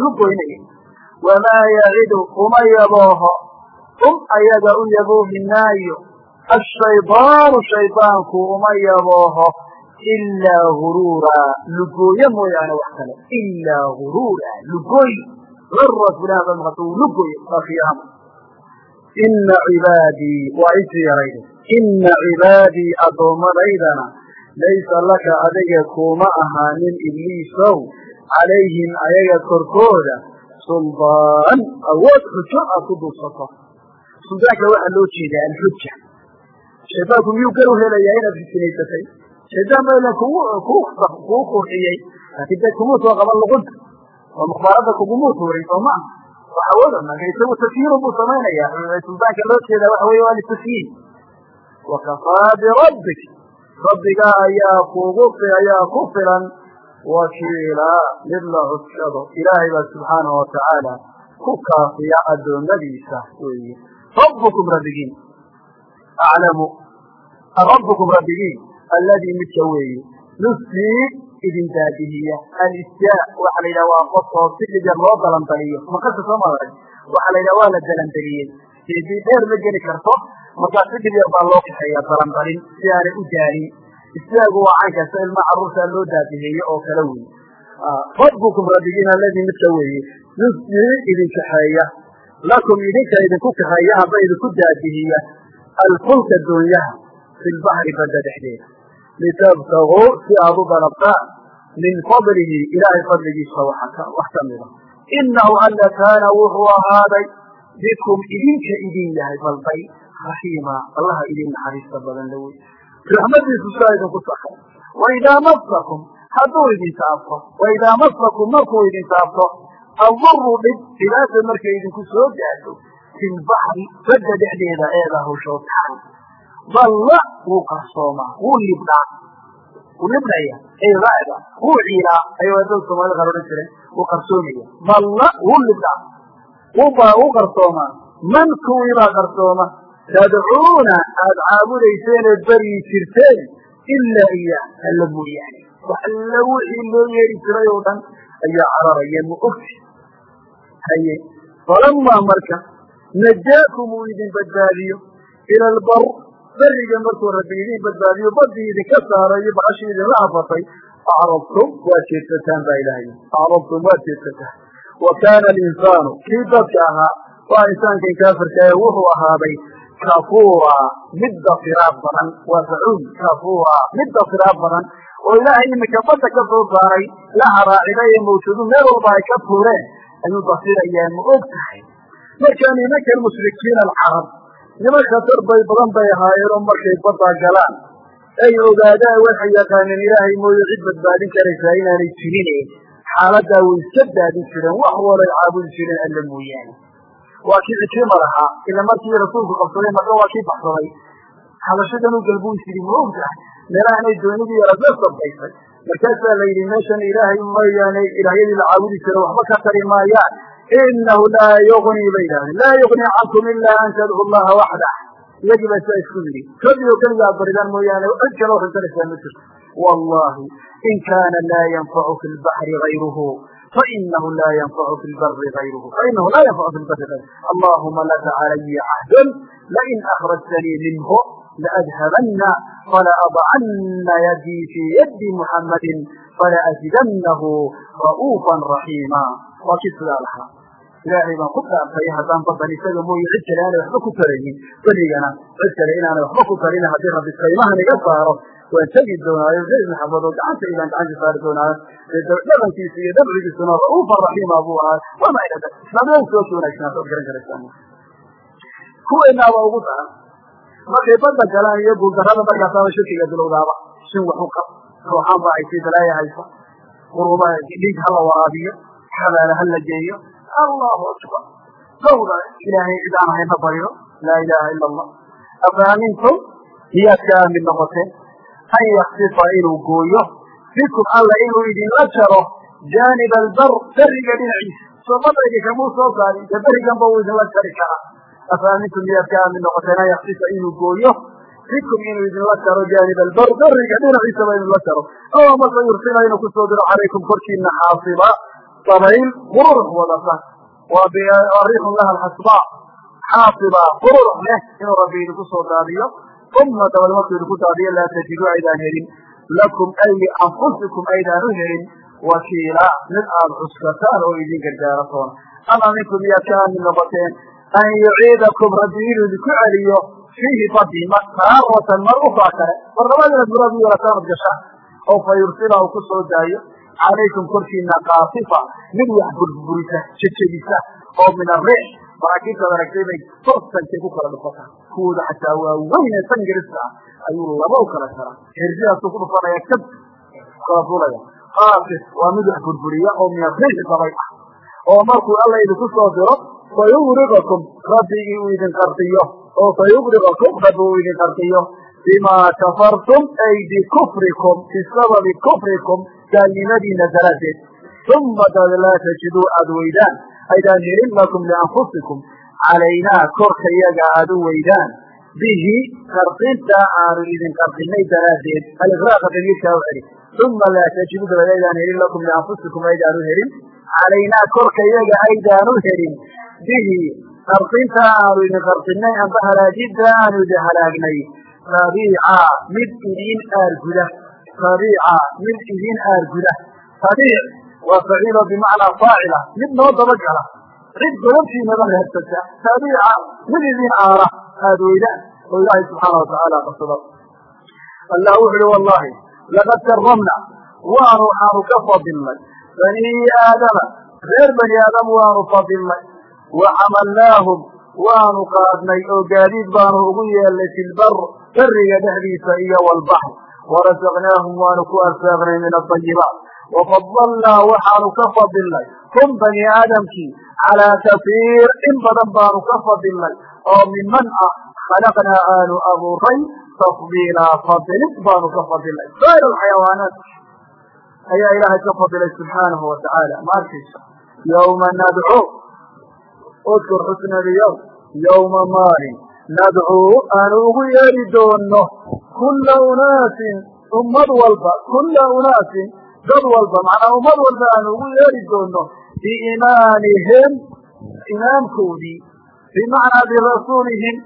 Lu goynaya wamaa yacidu uma yabooho. Um ayaga u yaboohi maayo ashaydaanu shaydaanku uma yabooho. Ilaa huruura lugooye mooyaane wax kale. Ilaa huruura lugooy gara fulaan ba maqata uu lugooye waa khiyaamo ina cibaadii waa intii yarayda ina cibaadii addoomadaydana laysa laka adiga kuuma ahaanin ibliisow. Calayhim ayaga korkooda. Suldaan awood xujo aad ku duubsato suldaanka waxaa loo jeedaa alxuja. Shaydaanku miyuu gar u helayaa inaad fitinaysatay? Shaydaan ba ilan kugu qurxiyey. Laakiin dee kumuu soo qaban luqunta. Oo mukhbaaradda kugumuu tuurin soo maa waxa wada marka isagu tasyiirun buu samaynaya suldaanka loo jeedaa waxa weeye waa litasyiin wakafaa birabbik rabbigaa ayaa kugu ayaa ku filan wakiila mid la cuskado ilaahay baa subxaanahu watacaala ku kaafiya addoomadiisa weeye. Rabbukum rabbigiin. Aclamu. Rabbukum rabbigiin. Alladii midka weeye. Yusii idin daadihiya alistyaa waxaa la yidhaha waa qofkoo si dhibyar loo dalandaliyo makasa soo maarag waxaa la yidhaha waa la dalandariyey seedii dheer ma geli karto markaa dhibyar baa loo kaxeeya dalandalin si aanay u daalin istiyaagu waa caynkaasa ilma carruurtaa loo daadiheeye oo kale wey rabbukum rabbigiin alladii midka weeye yusii idin kaxeeya. Lakum idinka idinku kaxeeya amba idinku daadihiya. Alfulka doonyaha fi lbahri badda dhexdeeda litabtaguu si aad u dalabtaan min fadlihi ilaahay fadligiisa wax ka mida inahu alla kaana wuxuu ahaaday bikum idinka idin yahay balbay raxiima allaha idin naxariista badan la wey raxmadiisu saa idinku sakay waidaa masakum hadduu idin taabto waidaa masakum markuu idin taabto aduru dhib dhibaata markay idinku soo gaadho fi lbaxri badda dhexdeeda eeda hawshootaan dalla wuu qarsoomaa wuu libdhaa wuu libdhaya ay ra'da wuu ciilaa ayuu adada soomaalida qaar odhan jireen wuu qarsoomaya dalla wuu libdhaa wuu qarsoomaa. Man kuwiibaa qarsooma tadcuuna aad caabudayseen eed baryi jirteen ilaa iyaa alla mooyaane. Wax alla wixii loo yeeri jiray oo dhan ayaa cararaya ma ogti. Haye falamaa marka najaakum uu idin badbaadiyo ila albar beriga markuu rabbi idin badbaadiyo badii idinka saaray iyo baxashii idinla afatay acrabtum waad jeedsataan baa ilahay acrabtum waad jeedsataan. Wa kaana alinsaanu kii dadka ahaa waa insaankan kaafirka ee wuxuu ahaaday kafuura mid dafiraad badan. Waa facuul kafuura mid dafiraad badan. Oo ilaahay iminka badda ka soo saaray la haraaciday ee meel walba ay ka tuureen ayuu dafirayaa ma og tahay? Marka nimankan mushrikiin alcarab niman khatar bay badan bay ahaayeen oo markay baddaa galaan. Ay ogaadaan waxay yaqaaneen ilaahay mooye cid badbaadin karaysaa inaanay jirin xaaladaa way iska daadin jireen wax walay caabudi jireen alla mooyaane. Waa kii cikrima lahaa ila markii rasuulku qabsaday marka waa kii baxsaday xabashadan u galbuu isiri ma og tahay meelahanay doonidii yarad la sabbaysay markaasaa la yidhi meeshan ilaahay mooyaane ilaahyadii la caabudi jira waxba ka tari maayaan inahu laa yugnii bay idhahdeen laa yugnii cankum ila an tadcu llaha waxdah iyagii baa saa isku yidhi keliyo keliga ad baridaan mooyaane cid kaloo rinsanaysaa ma jirto wallahi in kaana laa yanfacu fi lbaxri gayruhu fainahu laa yanfacu fi lbari gayruhu fainahu laa yanfacu fi lbari gayruhu allahuma laka calaya cahdun lain akhrajtanii minhu laadhabana falaadcana yadii fii yadi muxammadin falaajidanahu ra'uufan raxiima waa kii sidaa lahaa ilaahay baan ku dhaartay haddaan badan isaga mooye cid kale aanay waxba ku taraynin berigana cid kale inaanay waxba ku tarin haddii rabbi saymahan iga saaro. Waan tegi doonaayo zayd oo gacanta ilaan gacanta saari doonaayo dhaqankiisa iyo dabcigiisuna ra'uufa raxiima buu ahaa. Wama ila da islaamiyada soo wanaagsanaato od garan karaysaa kuweenaaba ugu daran markay badda galaan iyo guuldarrada markaasaaba shirkiga bilowdaaba. Shin waxu qab ruuxaan ay sii dalaaya haysa quruma dhiig hala waraabiyo xabaala hala geeyo allahu akbar dawda ilaahay cid aan ha baryo laa ilaha ila allah afaamintum miyaad ka aamin noqoteen an yaksifa inuu gooyo bikum alla inuu idinla jaro jaanib albar beriga dhinaciisa soo badda soo saari dee beriganba uu idinla jari karaa afaamintum miyaad ka noqoteen an yaksifa inuu gooyo bikum inuu idinla jaro jaanib albar beriga dhinaciisaba idinla jaro oo mase yursila inuu ku soo diro calaykum korkiina xaasiba dabayl qururux wadata. Waa riixun laha alxasbaa xaasiba qururux leh inuu rabbi idinku soo daadiyo. Uma dabal markuu idinku daadiyo laa tajiduu aydaan helin. Lakum ay lianfusikum aydaan u helin. Wakiila mid aad cuskataan oo idin gargaara toona ama minkum miyaad ka aamin noqoteen an yuciidakum rabbi inuu idinku celiyo fiihi badi taaratan mar ukaa kale mar labaad inaad muraad u yeelataan ad oo fa yursila daayo calaykum korkiina kaasifa mid wax burburisa jejebisa oo min ariix maraakiibtaad aragtay bay tortankay ku kala dhufataa kuwooda xataa waa weyne sangirista ah ayuu laba u kala jaraa hersidaasuu ku dhufanaya kab kala duulaya kaasif waa mid wax burburiya oo min ariix dabay ah oo markuu alla idinku soo diro fayugriqakum rabbigii uu idin qardiyo oo fayugriqakum rabbi uu idin qardiyo bima kafartum ay bikufrikum bisababi kufrikum gaalnimadiina daraaddeed uma dad laa tajiduu aad weydaan aydaan helin lakum lianfusikum calaynaa korka iyaga aad u weydaan bihi qarqinta aanu idin qarqinay daraaddeed aliqraaqa damiirkaa u celi uma laa tajiduu dabad aydaan helin lakum lianfusikum aydaan u helin calaynaa korka iyaga aydaan u helin bihi qarqinta aanu idin qarqinay amba halaajidda aanu idin halaagnay rabiica mid idin aarguda rabiica mid idin aarguda rabiic waa faciilo bimacnaa faacila. Mid noo dabagala. Cid godabtiinaba reersata rabiica mid idin aara. Aada weydaan oo ilaahay subxaana watacaala qabsada allah wuxu uhi wallahi laqad karamna waanu waxaanu ka fadilnay. Bani aadama reer bani aadam waanu fadilnay. Wa xamalnaahum waanu qaadnay. Oo gaadiid baanu ugu yeelnay fi lbar beriga dhexdiisa iyo walbaxr. Warasaqnaahum waanu ku arsaaqnay min aayibaat wafadalnaa waxaanu ka fadilnay hum bani aadamkii calaa kasiir. In badan baanu ka fadilnay oo miman ah khalaqnaa aanu abuuray tafdiilaa fadilid baanu ka fadilnay. Saa'ir alxayawaanaat ayaa ilaahay ka fadilay subxaanahu watacaala ma arkaysa? Yawma nadcu udkur xusna lyawm yawma maalin nadcuu aanu ugu yeeri doono kulla unaasin ummad walba kulla unaasin dad walba macnaa ummad walba aanu ugu yeeri doono biimaanihim imaamkoodii bimacnaa birasuulihim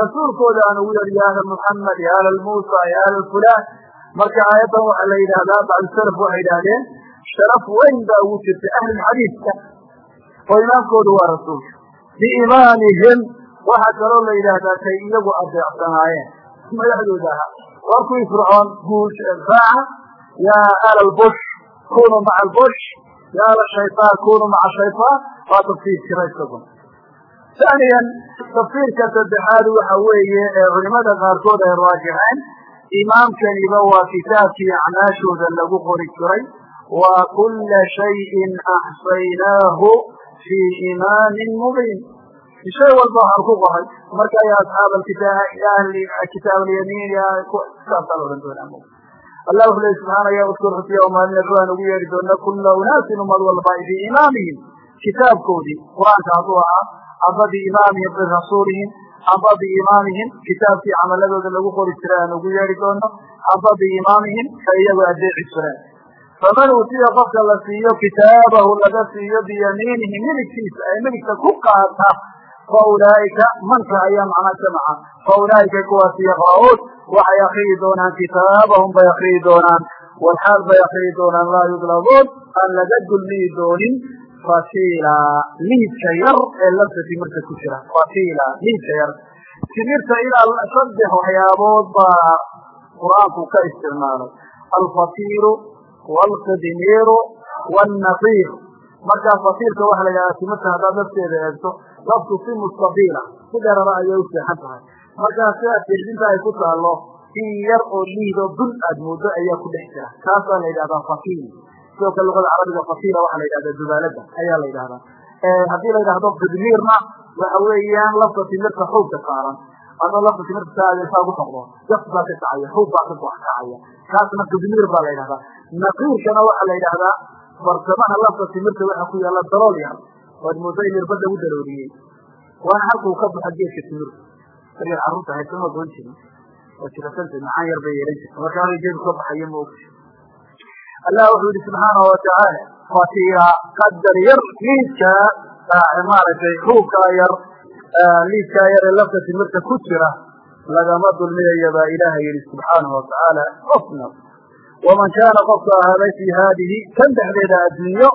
rasuulkooda aan ugu yeedhi ya ahla muxamed ya ahla muusa ya ahla fulan marka aayaddan waxaa la yidhahdaa bacdusalaf waxay yidhahdeen sharaf weyn baa ugu jirta ahlulxadiidka oo imaamkoodu waa rasuulka. Biimaamihim waxaa kaloo la yidhaahdaa kay iyagu adeecsanaayeen madaxdooda ahaa war kuwii fircoon guulraaca yaa alalbush kunuu maca albush yaa alashayaan kunuu maca shayaan waa tafsiir jira isaguna tafsiirka saddexaad waxa weeye ee culimada qaarkood ay raajixeen imaamkaniba waa kitaabkii acmaashooda lagu qori jiray wa kula shayin axsaynaahu fii imaamin mubiin shay walba waxaan ku qoray. Marka ya asxaab kitaab alyamiin saasaan ohan doonaa allah wuxu lehi subxaana ya uskur xusiya maalina ruaan ugu yeedhi doona kula unaasin umad walba biimaamihim kitaabkoodii qur'aanka hadduu ahaa amba biimaamihim birasuulihim amba biimaamihim kitaabkii camaladooda lagu qori jiray aan ugu yeedhi doono amba biimaamihim ka iyagu adeeci jireen. Faman uutiya qofka la siiyo kitaabahu laga siiyo biyamiinihi midigtiisa ay midigta ku qaata fa ulaa'ika manka ayaa macnaa jamaca fa ulaa'ika kuwaasi yaqra'uun waxay akriyi doonaan kitaabahum bay akriyi doonaan walxaal bay akriyi doonaan laa yudlamuun aan laga dulmiyi doonin fatila liidka yar ee lafta timirta ku jira fatila liidka yar timirta ilaa saddex waxyaabood baa qur'aanku ka isticmaalay alfatilu waalqidmiiru waalnaqiir markaa fatiilka waxa la yidhahdaa timirta haddaad lafteeda eegto laftu si mustaqiila si dherara ayay u seexan tahay. Markaa sidaa tirdinta ay ku taalo in yar oo liido bul aad moodo ayaa ku dhex jira. Kaasaa la yidhahdaa fatil sidoo kale luqada carabiga fatila waxaa la yidhahdaa dubaalada ayaa la yidhahdaa. Haddii la yidhahdo qidmiirna waxa weeyaan lafta timirta xuubka saaran. Ama lafta timirta saasaa ku noqdo. Jaf baa ka kacaya xuub baa ka kacaya. Kaasna qidmiir baa la yidhahdaa. Naqiirkana waxaa la yidhahdaa bartamaha lafta timirta waxa ku yaalla dalool yar oad moodo in irbad lagu dalooliyey waana halkuu ka baxa geedka timirta maryaad carruurta haysama goon jirin oo jirasanta macaan yar bay yeelan jirta marka halka geedu ka baxayo ma ogti allah wuxuu yihi subxaana watacaala fatila qadar yar liidka maaragtay xuubkaa yar liidkaa yar ee lafta timirta ku jira lagama dulminayo baa yihi subxaanahu watacaala qofna. Waman kaana qofka ahaaday fii haadihi kan dhexdeeda adduunyo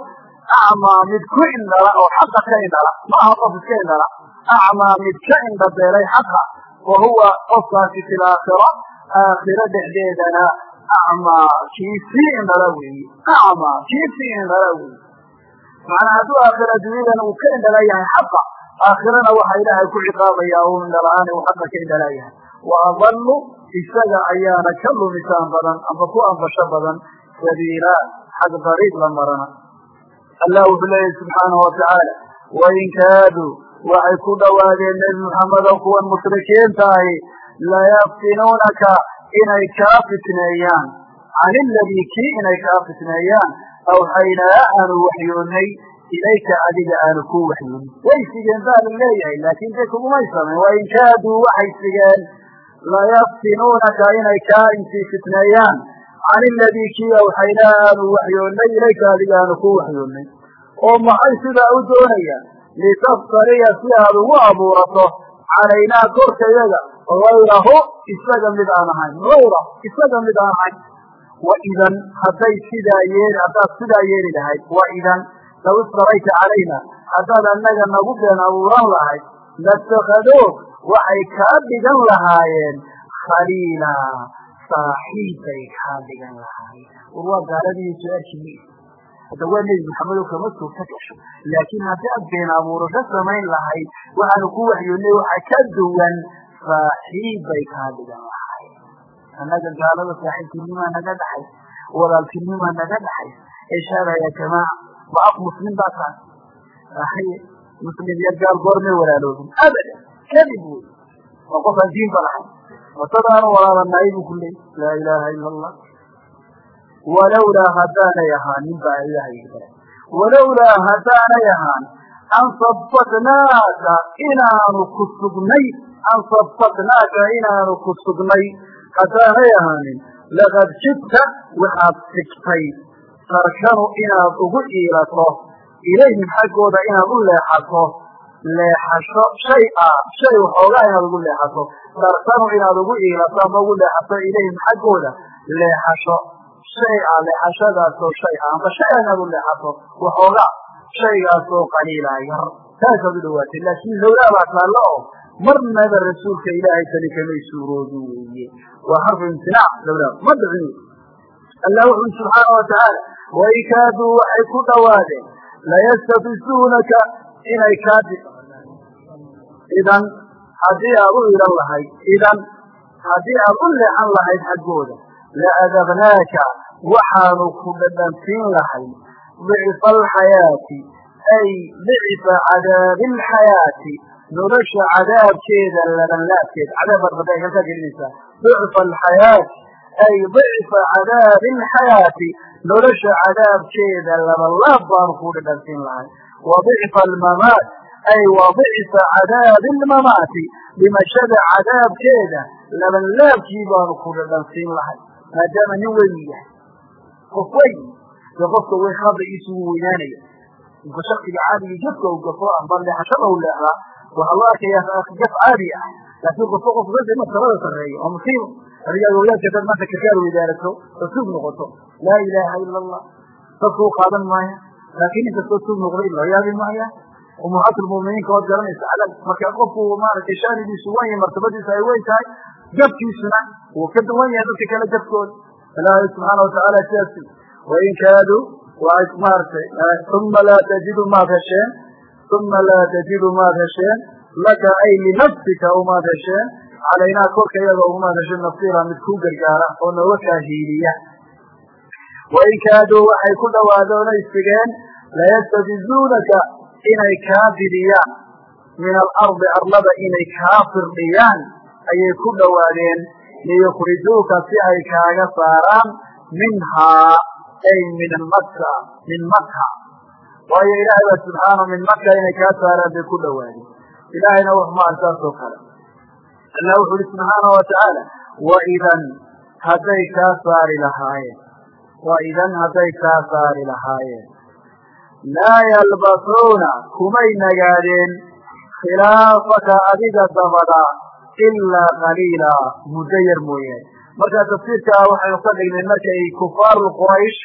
acmaa mid ku indhala oo xaqa ka indhala. Ma qof iska indhala. Acmaa mid ka indhabeelay xaqa. Wa huwa qofkaasi fi aakhiro dhexdeedana. Acmaa kii sii indhala weeye acmaa kii indhala weeye macnaa hadduu aakhira adduunyadan uu ka indhala yahay xaqa aakhirana waxa ilaahay ku ciqaabaya uu indhala-aan uu xaqa ka indhala yahay. Wa adallu isaga ayaana ka lumitaan badan amba ku anfasho badan sabiila xag dariiq la marana allah wuxuu leeyahy subxaanahu watacaala wain kaaduu waxay ku dhowaadeen nebi muxamedow kuwan mushrikiinta ahi layaftinuunaka inay kaa fitneeyaan. Can iladii kii inay kaa fitneeyaan. Awxaynaa aanu waxyoonnay ilayka adiga aanu ku waxyoonin way sigeen baa la leeyahay laakiin de kugumay samayn wain kaaduu waxay sigeen layaftinuunaka inay kaa intii fitneeyaan can iladii kii awxaynaa aanu waxyoonnay ilayka adiga aanu ku waxyoonnay oo maxay sidaa u doonayaan litaftariya si aad ugu abuurato calaynaa korkayaga. Hayrahu isaga mid aan ahayn. Hayra isaga mid aan ahayn. Waidan hadday sidaa yeel haddaad sidaa yeeli lahayd. Waidan law iftarayta calayna. Haddaad annaga nagu been abuuran lahayd latakhadoog waxay kaa dhigan lahaayeen khaliila saaxiib bay kaa dhigan lahaayeen. War waa gaaladii su'aashii hadda waa nebi maxamedo kama suurta gasho laakiin haddaad been abuurasho samayn lahayd waxaanu ku waxyoonnay waxa ka duwan saaxiib bay kaa dhigan lahaayeen. Annaga gaalada saaxiibtinimaa naga dhaxay walaaltinimaa naga dhaxay eshaada ya jamaaca wa af muslim baa tahay. Muslim iyo gaal goormay walaaloobin. Abadan kadib wey waa qofaan diinba lahayn wasadaanu walaalanahay buu ku leeyay laa ilaaha ila allah walowlaa haddaanay ahaanin baa ilahay bara walowlaa haddaanay ahaan an sabbatnaaka inaanu ku sugnay an sabbatnaaka inaanu ku sugnay haddaanay ahaanin laqad jidta waxaad sigtay tarkanu inaad ugu iilato ilayhim xaggooda inaad u leexato leexasho. Shay a shay waxoogaa inaad ugu leexato. Darsanu inaad ugu iilato ama ugu leexato ilayhim xaggooda. Leexasho. Shay a leexashadaasoo shay a amba shay inaad u leexato waxoogaa shaygaasoo qaliila yar. Taasaad u dhawaatay laakiin lowlaa baa taallo oo marnaba rasuulka ilaahay tani kamay suuroobin weeye. Waa xarfu imtinaac lowlaa ma dhicin. Allah wuxu uri subxaana watacaala wain kaaduu waxay ku dhawaadeen layastafisuunaka inay kaadi idan haddii aad u ilan lahayd idan haddii aad u leexan lahayd xaggooda laadabnaaka waxaanu ku dhadhansiin lahay dicifa alxayaati ay dicifa cadaabi alxayaati nolosha cadaabkeeda labanlaabkeed cadaab baad halkaa gelinaysaa dicifa alxayaati ay dicifa cadaabi alxayaati nolosha cadaabkeeda labanlaab baanu ku dhadhansiin lahay dicifa almamaat ay wa dicifa cadaabi almamaati dhimashada cadaabkeeda labanlaabkii baanu ku dhadhansiin lahay maadaama nin weyn yahay qof weyn de qofka weyn khabrigiisu wuu weynaanaya inka shaksiga caadiga jafka u gafo amba leexashada u leexdaa waxaa loo arkaya jaf caadi ah laakiin qofka qof masarada sarreeya oo musiibo adigaad walaadka dad maanta karkaar weydaarato oo tuug noqoto laa ilaaha ila allah maaya laakiin inkastoo tuug noqday loo yaabi maaya umuhaat lmuminiinka waad garanaysa alag marka qofku maaragtay shaanigiisu wan yahay martabadiisu ay weyn tahay jafkiisuna wuu ka duwan yahay dadka kale jafkooda ilaahay subxaana watacaala sidaas wain kaaduu waay maaratay uma laa tajidu maad hesheen uma laa tajidu maad hesheen laka ay linafsika umaad hesheen calaynaa korka iyaga umaad hesheen nasiira mid ku gargaara oo nooga kaahiiliya wain kaaduu waxay ku dhawaadeen o istigeen layastafizuunaka inay kaa fidiyaan min alardi arlada inay kaa firdhiyaan ayay ku dhowaadeen liyukrijuuka si ay kaaga saaraan minhaa ay min maka min maka waayo ilaahay baa subxaanahu min maka inay kaa saaraan bay ku dhowaadeen ilaahayna wuxuma saas oo kale allah wuxu uhi subxaana watacaala waidan hadday kaa saari lahaayeen waidan hadday kaa saari lahaayeen laa yalbasuuna kumay nagaadeen khilaafaka adiga dabada ilaa qaliila muddo yar mooyaane marka tafsiirkaa waxaynu ka dhignay markay kufaaru quraysh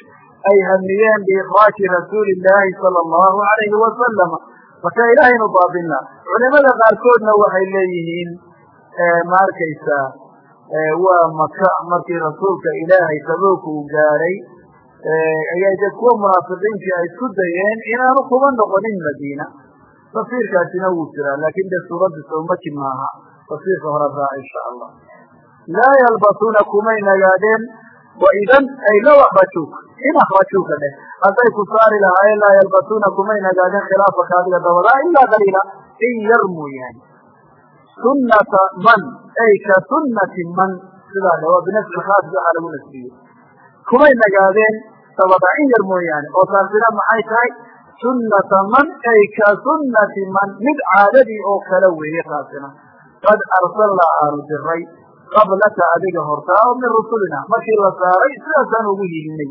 ay hamiyeen biikraaji rasuuli illaahi sala allahu alayhi wasalama marka ilaahaynu baabinna culimada qaarkoodna waxay leeyihiin ma arkaysaa waa maka markii rasuulka ilaahay tabuuka uu gaadhay ayay de kuwa munaafiqiintii ay isku dayeen inaanu kuba noqonin madiina. Tafsiirkaasina wuu jiraa laakin de suuradda soomaki maaha. Tafsiirka hore raaca insha allah. Laa yalbasuuna kumay nagaadeen waidan ay low akrajuuka in akrajuuka dheh. Hadday ku saari lahaayeen laa yalbasuuna kumay nagaadeen khilaafaka adiga dabadaa ilaa qaliila in yar mooyaane sunata man ay ka sunati man. Sidaa dhe waa binafsi khaas waxaa lagu nasbiyey kumay nagaadeen dabada in yar mooyaane. Oo taasina maxay tahay? Sunata man ay ka sunati man. Mid caadadii oo kale weeye taasina qad arsalnaa aanu diray qablaka adiga hortaa min rusulina. Markii la saaray sidaasaan ugu hiilinay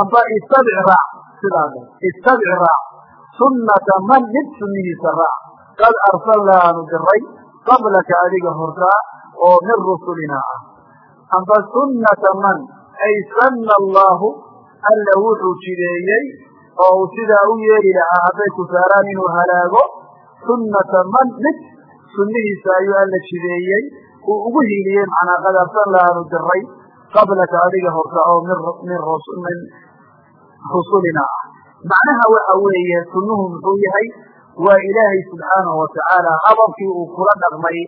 amba istabic raac sidaa dhe istabic raac sunnata man mid sunnihiisa raac qad arsalnaa aanu diray qablaka adiga hortaa oo min rusulina ah. Amba sunnata man ay sanna allahu alla wuxuu jideeyey oo uu sidaa u yeeli lahaa hadday ku saaraan inuu halaago sunnata man mid sunnihiisa ayuu alla jideeyey uu ugu hiiliyey macnaa qad arsalna aanu diray qablaka adiga horta oo min min rusulina ah. Macnaha waxa weeye sunnuhu muxuu yahay waa ilaahay subxaanahu watacaala hababkii uu kula dhaqmay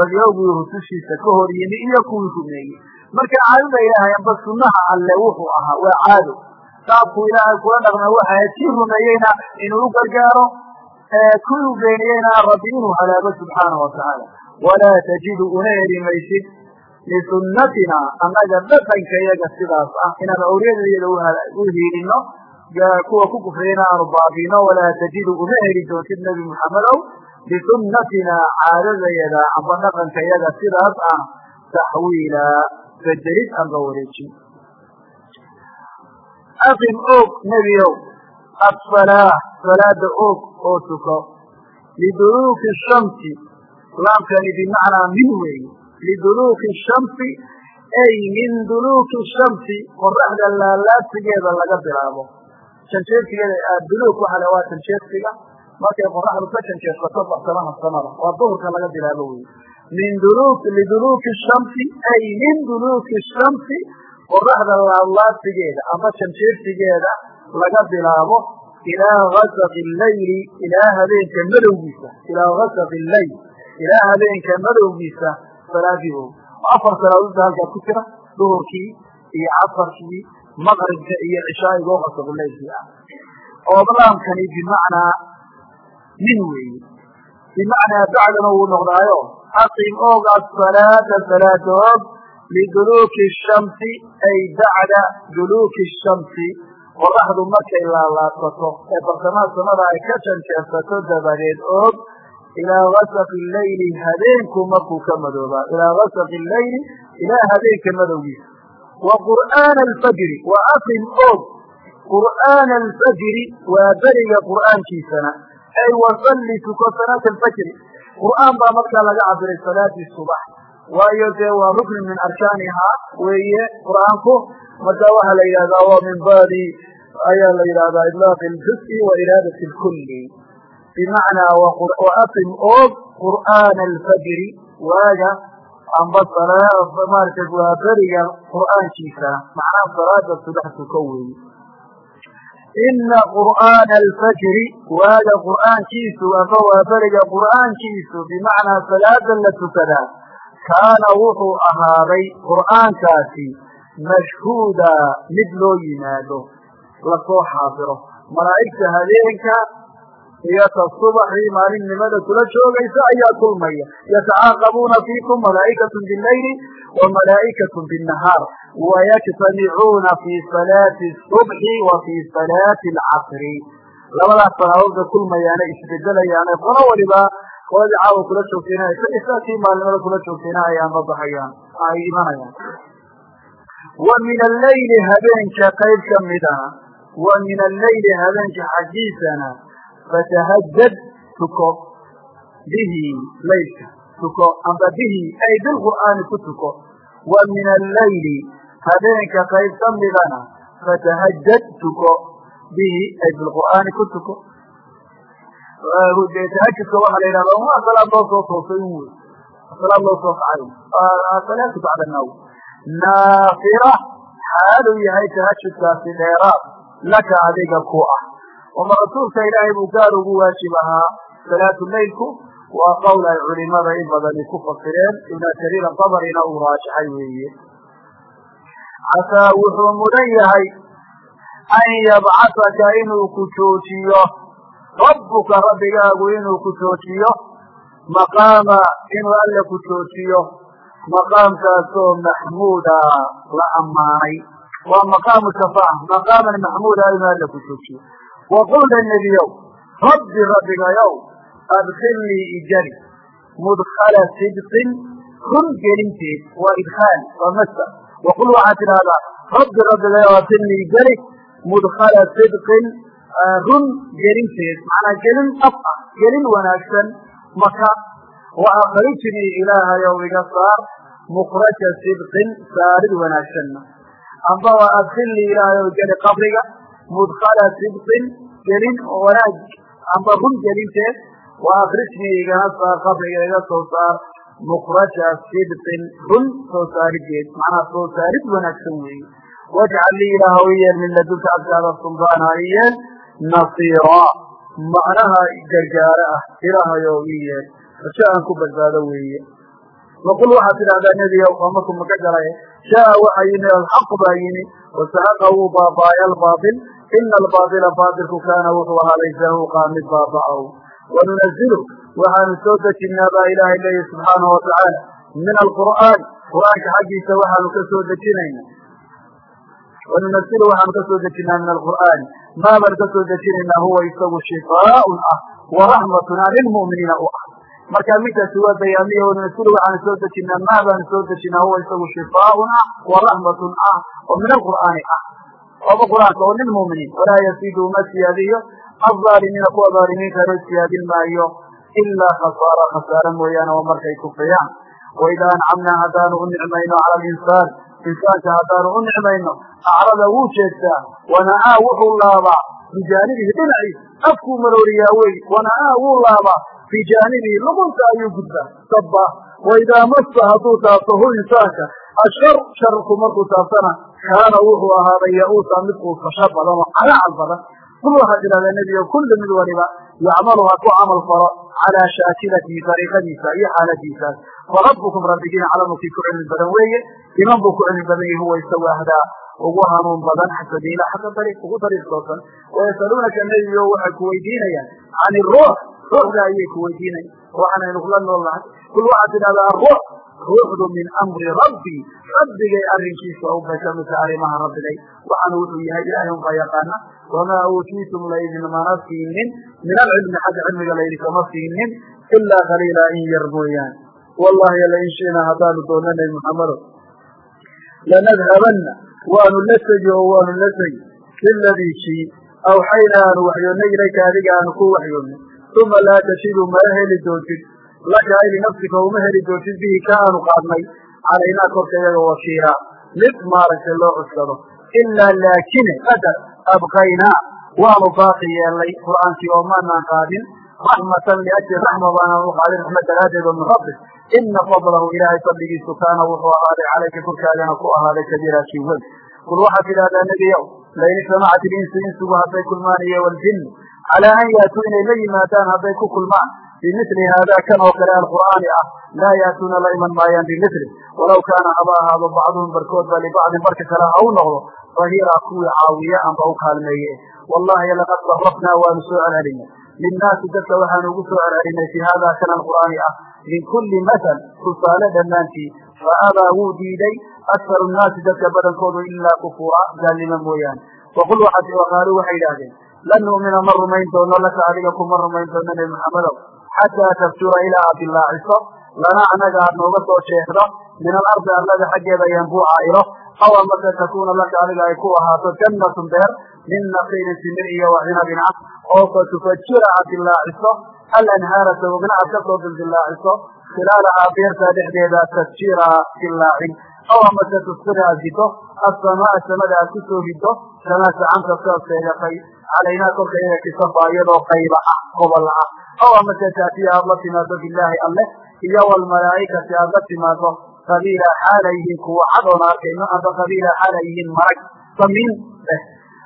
radyowgii rusushiisa ka hor yimi iyo kuwii rumeeyey marka caadada ilaahay amba sunnaha alle wuxuu ahaa waa caado. Qaabku ilaahay kula dhaqmay waxa kii rumeeyeyna inuu u gargaaro kuwii beeniyeyna rabbi inuu halaago subxaanahu watacaala walaa tajidu una heli maysid lisunnatina annaga dhaqanka yaga sidaas ah inaan awliyadeeda u hiilino kuwa ku kufriyana aanu baabino walaa tajidu uma heli doontid nebi muxamedow lisunnatina caadadayada amba dhaqanka yaga sidaas ah taxwiila bedelid amba wareejin. Aqim og nebiow asfalaah salaada og oo tuko. Liduluuki shamsi laamkani bimacnaa min weeye liduluuki shamsi ay min duluuki shamsi qoraxda laalaasigeeda laga bilaabo janjeersigeeda duluuk waxa le waa janjeersiga markay qoraxdu ka janjeersato baxsamaha samada. Waa duhurka laga bilaabo wey min liduluuki shamsi ay min duluuki shamsi qoraxda laalaasigeeda amba janjeersigeeda laga bilaabo ilaa gasaqi leyli ilaa habeenka madowgiisa. Ilaa gasaqi leyl ilaa habeenka madowgiisa salaadii o afar salaadoodba halkaa ku jira duhurkii iyo casarkii maqribka iyo cishaa'iga oo gasaqulaylkii ah. Ooblaamkani bimacnaa min weeye bimacnaa bacdana wuu noqdaayo aqim oog asalaata salaada og liduluuki shamsi ay bacda duluuki shamsi. Qoraxdu markay laalaadsato ee bartamaha samada ay ka janjeersato dabadeed og ilaa gasaqi leyli habeenku markuu ka madoobaa ilaa gasaqi leyli ilaa habeenka madowgiisa wa qur'aana alfajri wa aqim og qur'aana alfajri waa beriga qur'aankiisana ay wasalli tuko salaata alfajri qur'aan baa markaa laga cabiray salaadii subax. Waayo dee waa rukni min arkaanihaa weeye qur'aanku. Marka waxaa la yidhahdaa waa min baabi ayaa la yidhahdaa idlaaqi ljuz'i wa iraadati lkulli. Bimacnaa waaqim og qur'aana alfajri waaga amba maarata waa beriga qur'aankiisa macnaha salaada subax tuko weeye ina qur'aana alfajri waaga qur'aankiisu amba waa beriga qur'aankiisu bimacnaa salaada la tukadaa kaana wuxuu ahaaday qur'aankaasi mashhuuda mid loo yimaado la soo xaadiro malaa'igta habeenka iyo ta subaxii maalinimada kula joogaysa ayaa kulmaya. Yatacaaqabuuna fiikum malaa'ikatu bilayli wa malaa'ikatu binnahaar. Wayajtamicuuna fii salaati subxi wa fii salaati alcasri. Labadaas salaadoodba kulmayaana isbedelayaane qolo waliba qoladii caawa kula joogtayna isakii maalinimada kula joogtayna ay amabaxayaan ay imanayaan. Wa min alleyli habeenka qayb ka midana wa min alleyli habeenka xaggiisana fatahajad tuko bihi laylka tuko amba bihi ay bilqur'aani ku tuko wa min alleyli habeenka qayb ka midana fatahajad tuko bihi ay bilqur'aani ku tuko tahajudka waxaa la yidhahda waa salaad loo soo toosay un wey salaad loo soo kacay salaatu bacda naw naafira xaaluu yahay tahajudkaasi dheeraad laka adiga ku ah oma rasuulka ilaahay buu gaar ugu waajib ahaa salaatu leylku waa qowl ay culimada in badani ku fasireen ibna jariir ababrina uu raajixay weeye casaa wuxuu mudan yahay an yabcasaka inuu ku joojiyo rabbuka rabbigaagu inuu ku joojiyo maqaama inuu alle ku joojiyo maqaamkaasoo maxmuuda la ammaanay waa maqaamu shafaaca maqaaman maxmuuda inuu alle ku joojiyo waqulna nebiyow rabbi rabbigayow adkilnii ijari mudkhala sidqin run gelinteed waa idkhaal waa masder waqul waxaad tidhahdaa rabbi rabbigayow adkilnii ijari mudkhala sidqin run gelinteed macnaa gelin dhab ah gelin wanaagsan maka wa akrijnii ilaahayow iga saar mukraja sidqin saarid wanaagsanna amba wa adkilnii ilaahayow geli qabriga mudkhala sidqin gelin wanaag amba run gelinteed wa akrijnii igana saar qabriga iga soo saar mukraja sidqin run soo saarideed macnaa soo saarid wanaagsan weeye wajcal lii ilaahow iyeel min ladunka agtaada suldaana iyeel nasiira macnaha gargaaro ah ilaahayow ii yeel rajo aan ku badbaado weeye waqul waxaad tidhahdaa nebiyow oo markuu maka galay jaa waxaa yimi alxaqu baa yimi wasahaqa wuu baaba'ay albaail ina albaaila baailku kaana wuxuu ahaaday zahuuqa mid baaba'ow wanunazilu waxaanu soo dejinnaa baa ilaahay leeyahy subxaanahu watacaala min alqur'aan qur'aanka xaggiisa waxaanu ka dejinayna wanunazilu waxaanu ka soo dejinnaa min alqur'aani maa baan ka soo dejinaynaa huwa isagu shifaaun ah waraxmatuna lilmu'miniina u ah marka midkaasi waa bayaamiya wanunazilu waxaanu soo dejinnaa maa baanu soo dejinaa huwa isagu shifaaun ah waraxmatun ah oo min alqur'aani ah. Oba qur'aanka oo lilmu'miniin walaa yasiidu uma siyaadiyo alظaalimiina kuwa dhaalimiinta loo siyaadin maayo ilaa khasaara khasaare mooyaane waa markay kufriyaan waidaa ancamnaa haddaanu u nicmayno cala alinsaan insaanka haddaanu u nicmayno acrada wuu jeegtaa wana'aa wuxuu laabaa bijaanibihi dhinaciis afkuu marooriyaa wey wana'aa wuu laabaa bijaanibihi lugunta ayuu gudbaa sabba waidaa massa hadduu taabto hu insaanka ashar sharku markuu taabtana kaana wuxuu ahaaday ya-uusa mid uusasho badan oo calacal badan kul waxaad tidhahdaa nebigo kulli mid waliba yacmalu ha ku camal falo calaa shaakilatihi dariiqadiisa iyo xaaladiisaas farabbukum rabbigiina calamu kii ku cilmi badan weeye iman buu ku cilmi badan yahi huwa isagu ugu hanuun badan xasadiila xagga dariiq ugu dariiq toosan wayasaluunaka nebigo waxay ku weydiinayaan can iruux ruuxda ayay ku weydiinayan waxaanaynu kula nool nahay kul waxaad tidhahdaa aruux ruuxdu min amri rabbii rabbigay arrinkiisa mid tahay arrimaha rabbigay waxaana wuxuu yahay ilaahay unbaa yaqaana wamaa uutiitum laydinmana siinin min alcilmi xagga cilmiga laydinkama siinin ilaa qaliila in yar mooyaane. Wallahi lain shi'naa haddaanu doonno nabi muxamedo lanadhabanna waanu la tegi oo waanu la tegi. Biladii kii awxayna aanu waxyoonnay ilayka adiga aanu ku waxyoonnay uma laa tajidu mala heli doontid laka ay linafsika uma heli doontid bihi ka aanu qaadnay calaynaa korka iyaga wakiila mid maaragtay loo cuskado ilaa laakine qadar abqaynaa waanu baaqi yeelnay qur'aankii oo maanaan qaadin raxmatan liajli raxma baanaan u qaadin raxmad daraaddeed oo min rabbik ina fadlahu ilaahay fadligiisu kaana wuxuu ahaaday calayka korkaagana ku ahaaday kabiiraa kii weyn kul waxaad tidhahdaa nebiyow lain ijtamacat ilinsu insugu hadday kulmaan iyo waljinnu calaa an yaatuu inay la yimaadaan hadday ku kulmaan bimili haada kan oo kale alqur'aani ah laa yaatuuna la iman maayaan bimili walaw kaana haba ahaado bacduhum barkood ba libacdin barka kale ha u noqdo dahiira kuwii caawiye amba u kaalmeeye wallahi laqad sarafnaa waanu soo celcelinay linnaasi dadka waxaanu ugu soo celcelinay fi hada kan alqur'aani ah min kulli masal tusaale dhammaantii fa abaa wuu diiday akharu nnaasi dadka badankoodu ilaa kufuura gaalnimo mooyaane waqul waqaaluu waxay idhaahdeen lan nu'mina ma rumayn doono laka adiga kuma rumayn doono nebi maxamedow xataa tafjura ilaa aad dilaaciso lana anaga aad nooga soo sheekdo min alardi arlada xaggeeda yanbuuca ilo aw amase takuuna laka adiga ay ku ahaato jannatun beer min nakiilin timir iyo wa cinabin ah oo fa tufajira aad dilaaciso alanhaara sababna aad ka soo dildilaaciso khilaalahaa beertaa dhexdeeda tafjira dilaacin aw amase tusqira aad hiddo assamaa samada aad ku soo hiddo kamaa sacanta sidaad sheegatay calaynaa korka iyaga kisafa iyadoo qayba ah gobol ah. Aw amase taatiya aad la timaado bilaahi alleh iyo walmalaa'ikati aad la timaado qabiila xaalay yihiin kuwa cad oona arkayno amba qabiila xaalay yihiin marag samiin eh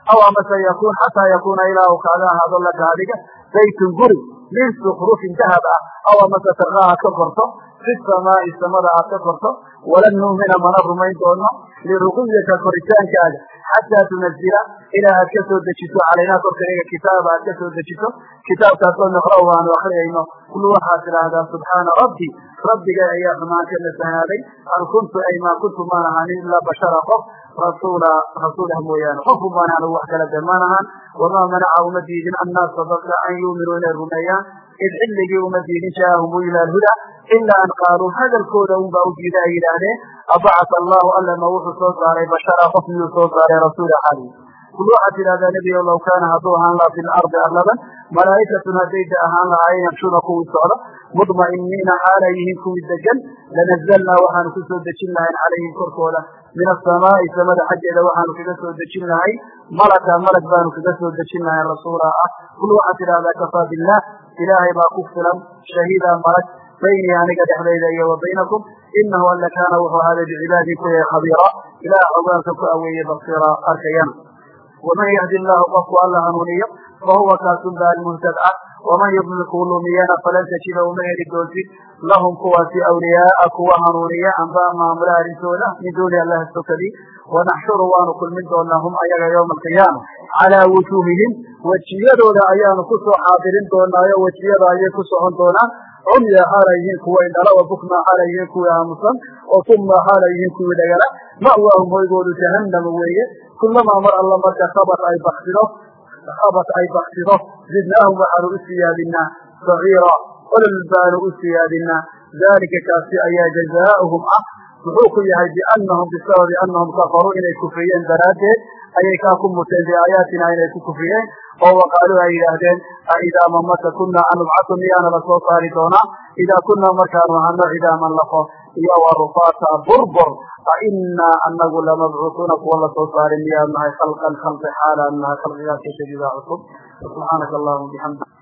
aw amase yakun xataa yakuuna ilaa kaaga ahaado laka adiga baytun guri min sukrufin dahab ah. Aw amase tarqa aad ka korto fi samaa'i samada aad ka korto walan nu'mina mana rumayn doono liruqiyaka koritaankaaga xataa tunazila ilaa aad ka soo dejiso calaynaa korkayga kitaaba aad ka soo dejiso kitaabkaasoo naqra'u aanu akriyayno kul waxaad tidhaahdaa subxaana rabbi rabbiga ayaa xumaan ka nasahaaday an kuntu ay maa kuntu maan ahaanin ilaa bashara qof rasuula rasuulah mooyaane qofku maan ahan wax kala de maan ahaan wamaa manaca uma diidin annaasa dadka an yuuminuu inay rumeeyaan id xilligii uma diidin jaahum ila alhuda ilaa an qaaluu hadalkooda unbaa u abacata allahu alla ma wuxuu soo saaray bashara qof miyuu soo saaray rasuula xaali kul waxaad tidhahdaa nebigo low kaana hadduu ahaan laha fi lardi arladan malaa'ikatun haddayda ahaan lahaayeen yamshuuna kuwii socda mudma'iniina xaalay yihiin kuwii degan lanazalnaa waxaanu ku dejin lahayn calayhim korkooda min asamaa'i samada xaggeeda waxaanu kaga soo dejin lahay malaka malag baanu kaga soo dejin lahay rasuula ah kul waxaad tidhahdaa kafaa billah ilaahay baa ku filan shahiida malag baynii aniga dhexdayda iyo wa baynakum inahu alla kaana wuxuu ahaaday bicibaadii ku yahay khabiira ilaah ogaalka ku aweeye basiira arkayana waman yahdi llahu qofku alla hanuuniyo fahuwa kaasun baa almuhtad ah waman yudlil kuu lumiyana falan tajida uma heli doontid lahum kuwaasi awliyaaa kuwa hanuuniya amba maamula arrintooda min duuni allahi sokadi wanaxshuru waanu kulmin doonaa hum ayaga yowma alqiyaama calaa wujuuhihim wejiyadooda ayaanu ku soo xaadirin doonaayo wejiyada ayay ku socon doonaan cumya xaalay yihiin kuwa indhala wa bukma xaalay yihiin kuwii aamusan oo summa xaalay yihiin kuwii dhagala ma'waahum hoygoodu jahannama weeye kulamaa mar alla marka khabat ay baksido khabat ay baksido zidnaahum waxaanu u siyaadinaa saciira olol baanu u siyaadinaa dalika kaasi ayaa jazaa'uhum ah muxuu ku yahay biannahum bisababi annahum kafaruu inay kufriyeen daraaddeed ayay kaa ku muteen biaayaatina inay ku kufriyeen oo waqaaluu ay yidhaahdeen aidaa mamata kuna anubcatu miyaana la soo saari doonaa idaa kunaa markaanu ahano cidaaman lafo iyo warufata burbur ainaa anagu lamabcuuثuuna kuwa la soo saari miyaanu khalqan khalqi xaalaanu khalqigaas shadiida cusub subxaanaka allahuma bixamdi